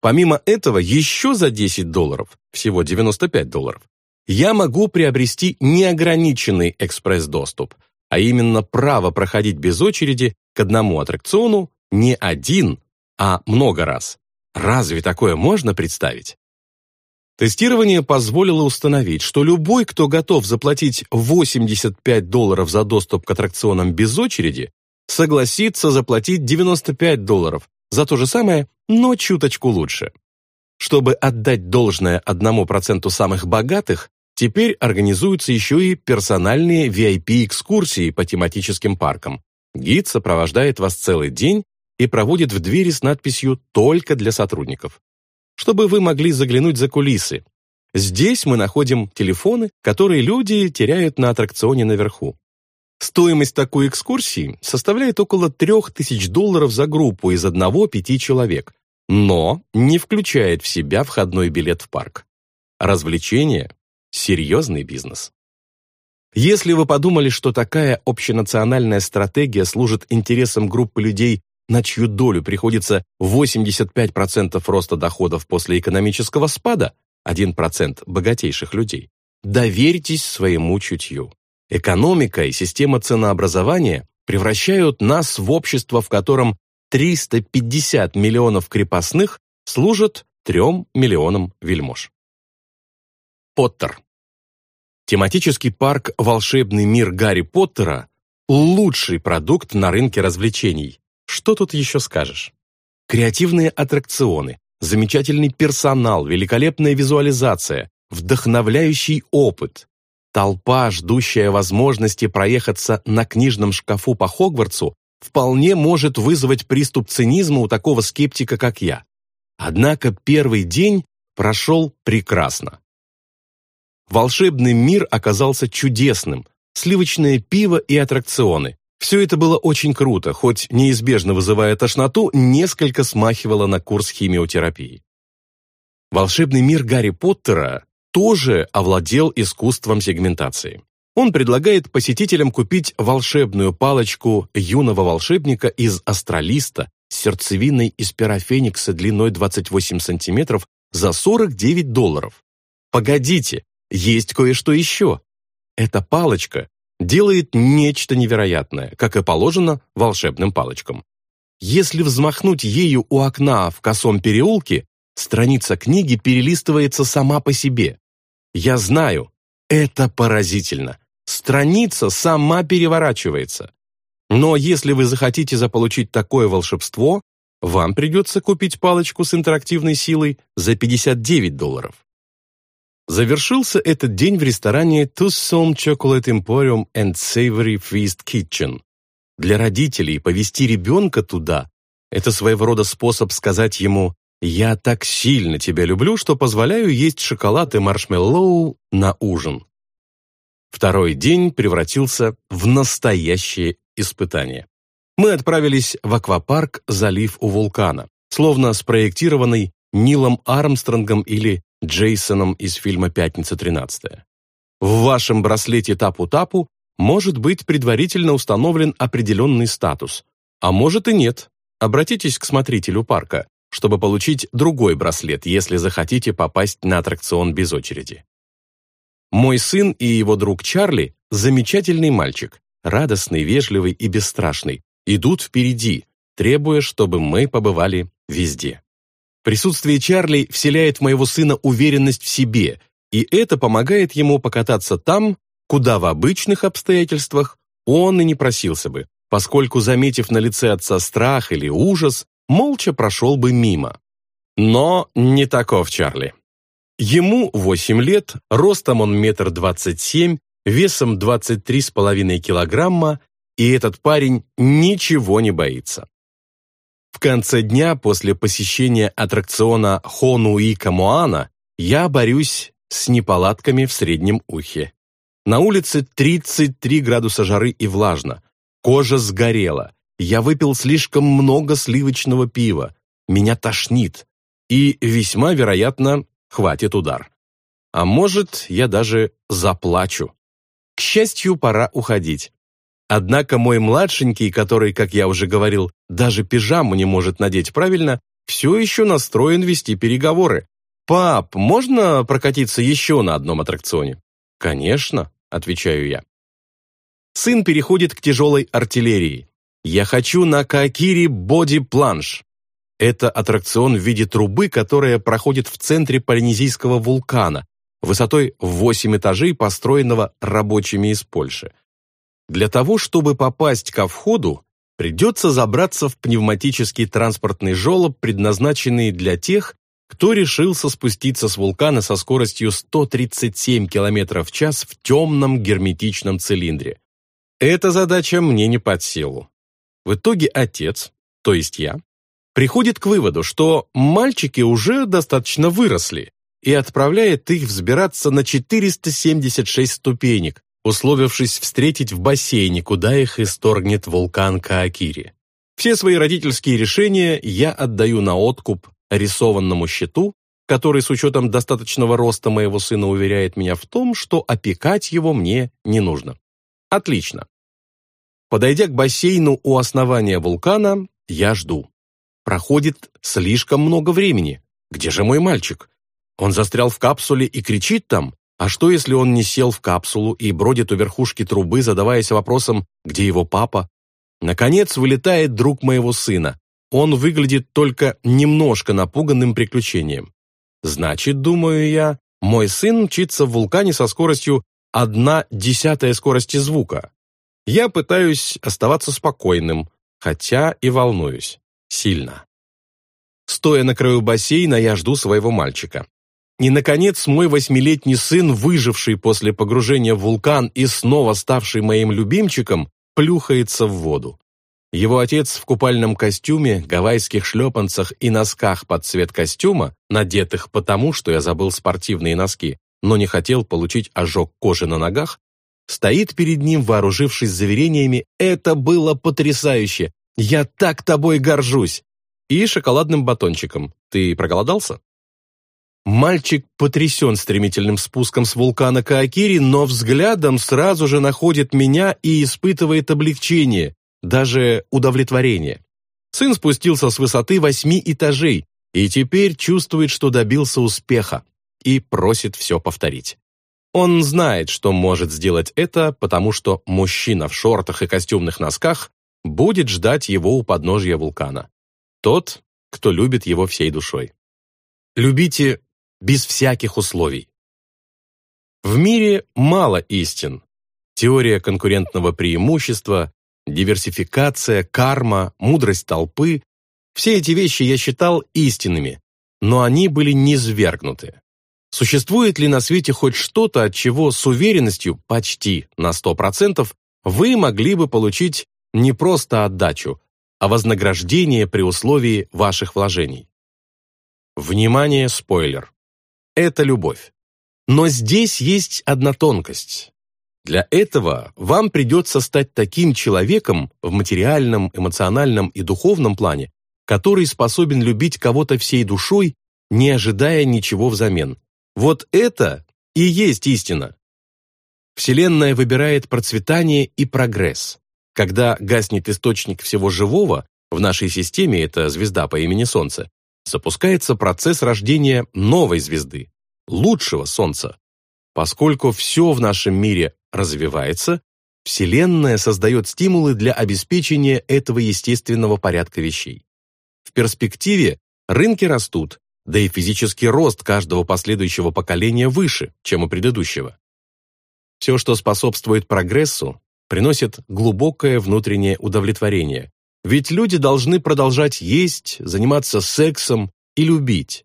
Помимо этого, еще за 10 долларов, всего 95 долларов, я могу приобрести неограниченный экспресс-доступ, а именно право проходить без очереди к одному аттракциону не один, а много раз. Разве такое можно представить? Тестирование позволило установить, что любой, кто готов заплатить 85 долларов за доступ к аттракционам без очереди, согласится заплатить 95 долларов за то же самое, но чуточку лучше. Чтобы отдать должное одному проценту самых богатых, теперь организуются еще и персональные VIP-экскурсии по тематическим паркам. Гид сопровождает вас целый день и проводит в двери с надписью «Только для сотрудников» чтобы вы могли заглянуть за кулисы. Здесь мы находим телефоны, которые люди теряют на аттракционе наверху. Стоимость такой экскурсии составляет около 3000 долларов за группу из одного-пяти человек, но не включает в себя входной билет в парк. Развлечение – серьезный бизнес. Если вы подумали, что такая общенациональная стратегия служит интересам группы людей на чью долю приходится 85% роста доходов после экономического спада, 1% богатейших людей, доверьтесь своему чутью. Экономика и система ценообразования превращают нас в общество, в котором 350 миллионов крепостных служат 3 миллионам вельмож. Поттер. Тематический парк «Волшебный мир Гарри Поттера» – лучший продукт на рынке развлечений, что тут еще скажешь? Креативные аттракционы, замечательный персонал, великолепная визуализация, вдохновляющий опыт. Толпа, ждущая возможности проехаться на книжном шкафу по Хогвартсу, вполне может вызвать приступ цинизма у такого скептика, как я. Однако первый день прошел прекрасно. Волшебный мир оказался чудесным. Сливочное пиво и аттракционы, все это было очень круто, хоть неизбежно вызывая тошноту, несколько смахивало на курс химиотерапии. Волшебный мир Гарри Поттера тоже овладел искусством сегментации. Он предлагает посетителям купить волшебную палочку юного волшебника из астралиста с сердцевиной из пера феникса длиной 28 сантиметров за 49 долларов. Погодите, есть кое-что еще. Эта палочка делает нечто невероятное, как и положено волшебным палочкам. Если взмахнуть ею у окна в косом переулке, страница книги перелистывается сама по себе. Я знаю, это поразительно. Страница сама переворачивается. Но если вы захотите заполучить такое волшебство, вам придется купить палочку с интерактивной силой за 59 долларов. Завершился этот день в ресторане Tucson Chocolate Emporium and Savory Feast Kitchen. Для родителей повести ребенка туда – это своего рода способ сказать ему «Я так сильно тебя люблю, что позволяю есть шоколад и маршмеллоу на ужин». Второй день превратился в настоящее испытание. Мы отправились в аквапарк «Залив у вулкана», словно спроектированный Нилом Армстронгом или Джейсоном из фильма «Пятница 13 В вашем браслете Тапу-Тапу может быть предварительно установлен определенный статус, а может и нет. Обратитесь к смотрителю парка, чтобы получить другой браслет, если захотите попасть на аттракцион без очереди. Мой сын и его друг Чарли – замечательный мальчик, радостный, вежливый и бесстрашный, идут впереди, требуя, чтобы мы побывали везде. Присутствие Чарли вселяет в моего сына уверенность в себе, и это помогает ему покататься там, куда в обычных обстоятельствах он и не просился бы, поскольку, заметив на лице отца страх или ужас, молча прошел бы мимо. Но не таков Чарли. Ему 8 лет, ростом он метр двадцать семь, весом 23,5 килограмма, и этот парень ничего не боится. В конце дня после посещения аттракциона Хонуика Моана я борюсь с неполадками в среднем ухе. На улице 33 градуса жары и влажно. Кожа сгорела. Я выпил слишком много сливочного пива. Меня тошнит. И, весьма вероятно, хватит удар. А может, я даже заплачу. К счастью, пора уходить. Однако мой младшенький, который, как я уже говорил, даже пижаму не может надеть правильно, все еще настроен вести переговоры. «Пап, можно прокатиться еще на одном аттракционе?» «Конечно», — отвечаю я. Сын переходит к тяжелой артиллерии. «Я хочу на Каакири Боди Планш». Это аттракцион в виде трубы, которая проходит в центре полинезийского вулкана, высотой в 8 этажей, построенного рабочими из Польши. Для того, чтобы попасть ко входу, придется забраться в пневматический транспортный желоб, предназначенный для тех, кто решился спуститься с вулкана со скоростью 137 км в час в темном герметичном цилиндре. Эта задача мне не под силу. В итоге отец, то есть я, приходит к выводу, что мальчики уже достаточно выросли и отправляет их взбираться на 476 ступенек, условившись встретить в бассейне, куда их исторгнет вулкан Каакири. Все свои родительские решения я отдаю на откуп рисованному счету, который с учетом достаточного роста моего сына уверяет меня в том, что опекать его мне не нужно. Отлично. Подойдя к бассейну у основания вулкана, я жду. Проходит слишком много времени. Где же мой мальчик? Он застрял в капсуле и кричит там, а что, если он не сел в капсулу и бродит у верхушки трубы, задаваясь вопросом, где его папа? Наконец вылетает друг моего сына. Он выглядит только немножко напуганным приключением. Значит, думаю я, мой сын мчится в вулкане со скоростью одна десятая скорости звука. Я пытаюсь оставаться спокойным, хотя и волнуюсь. Сильно. Стоя на краю бассейна, я жду своего мальчика. И, наконец, мой восьмилетний сын, выживший после погружения в вулкан и снова ставший моим любимчиком, плюхается в воду. Его отец в купальном костюме, гавайских шлепанцах и носках под цвет костюма, надетых потому, что я забыл спортивные носки, но не хотел получить ожог кожи на ногах, стоит перед ним, вооружившись заверениями «Это было потрясающе! Я так тобой горжусь!» и шоколадным батончиком. Ты проголодался? Мальчик потрясен стремительным спуском с вулкана Каакири, но взглядом сразу же находит меня и испытывает облегчение, даже удовлетворение. Сын спустился с высоты восьми этажей и теперь чувствует, что добился успеха, и просит все повторить. Он знает, что может сделать это, потому что мужчина в шортах и костюмных носках будет ждать его у подножья вулкана. Тот, кто любит его всей душой. Любите без всяких условий. В мире мало истин. Теория конкурентного преимущества, диверсификация, карма, мудрость толпы – все эти вещи я считал истинными, но они были низвергнуты. Существует ли на свете хоть что-то, от чего с уверенностью почти на 100% вы могли бы получить не просто отдачу, а вознаграждение при условии ваших вложений? Внимание, спойлер! Это любовь. Но здесь есть одна тонкость. Для этого вам придется стать таким человеком в материальном, эмоциональном и духовном плане, который способен любить кого-то всей душой, не ожидая ничего взамен. Вот это и есть истина. Вселенная выбирает процветание и прогресс. Когда гаснет источник всего живого, в нашей системе это звезда по имени Солнце, запускается процесс рождения новой звезды, лучшего Солнца. Поскольку все в нашем мире развивается, Вселенная создает стимулы для обеспечения этого естественного порядка вещей. В перспективе рынки растут, да и физический рост каждого последующего поколения выше, чем у предыдущего. Все, что способствует прогрессу, приносит глубокое внутреннее удовлетворение, ведь люди должны продолжать есть, заниматься сексом и любить.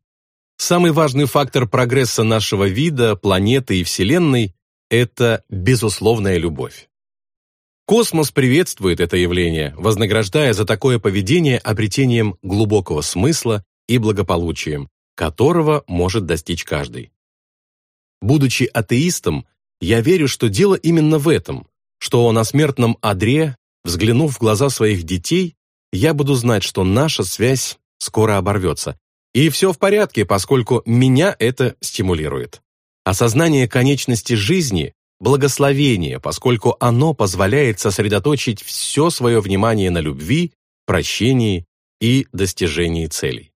Самый важный фактор прогресса нашего вида, планеты и Вселенной – это безусловная любовь. Космос приветствует это явление, вознаграждая за такое поведение обретением глубокого смысла и благополучием, которого может достичь каждый. Будучи атеистом, я верю, что дело именно в этом, что на смертном одре, взглянув в глаза своих детей, я буду знать, что наша связь скоро оборвется. И все в порядке, поскольку меня это стимулирует. Осознание конечности жизни – благословение, поскольку оно позволяет сосредоточить все свое внимание на любви, прощении и достижении целей.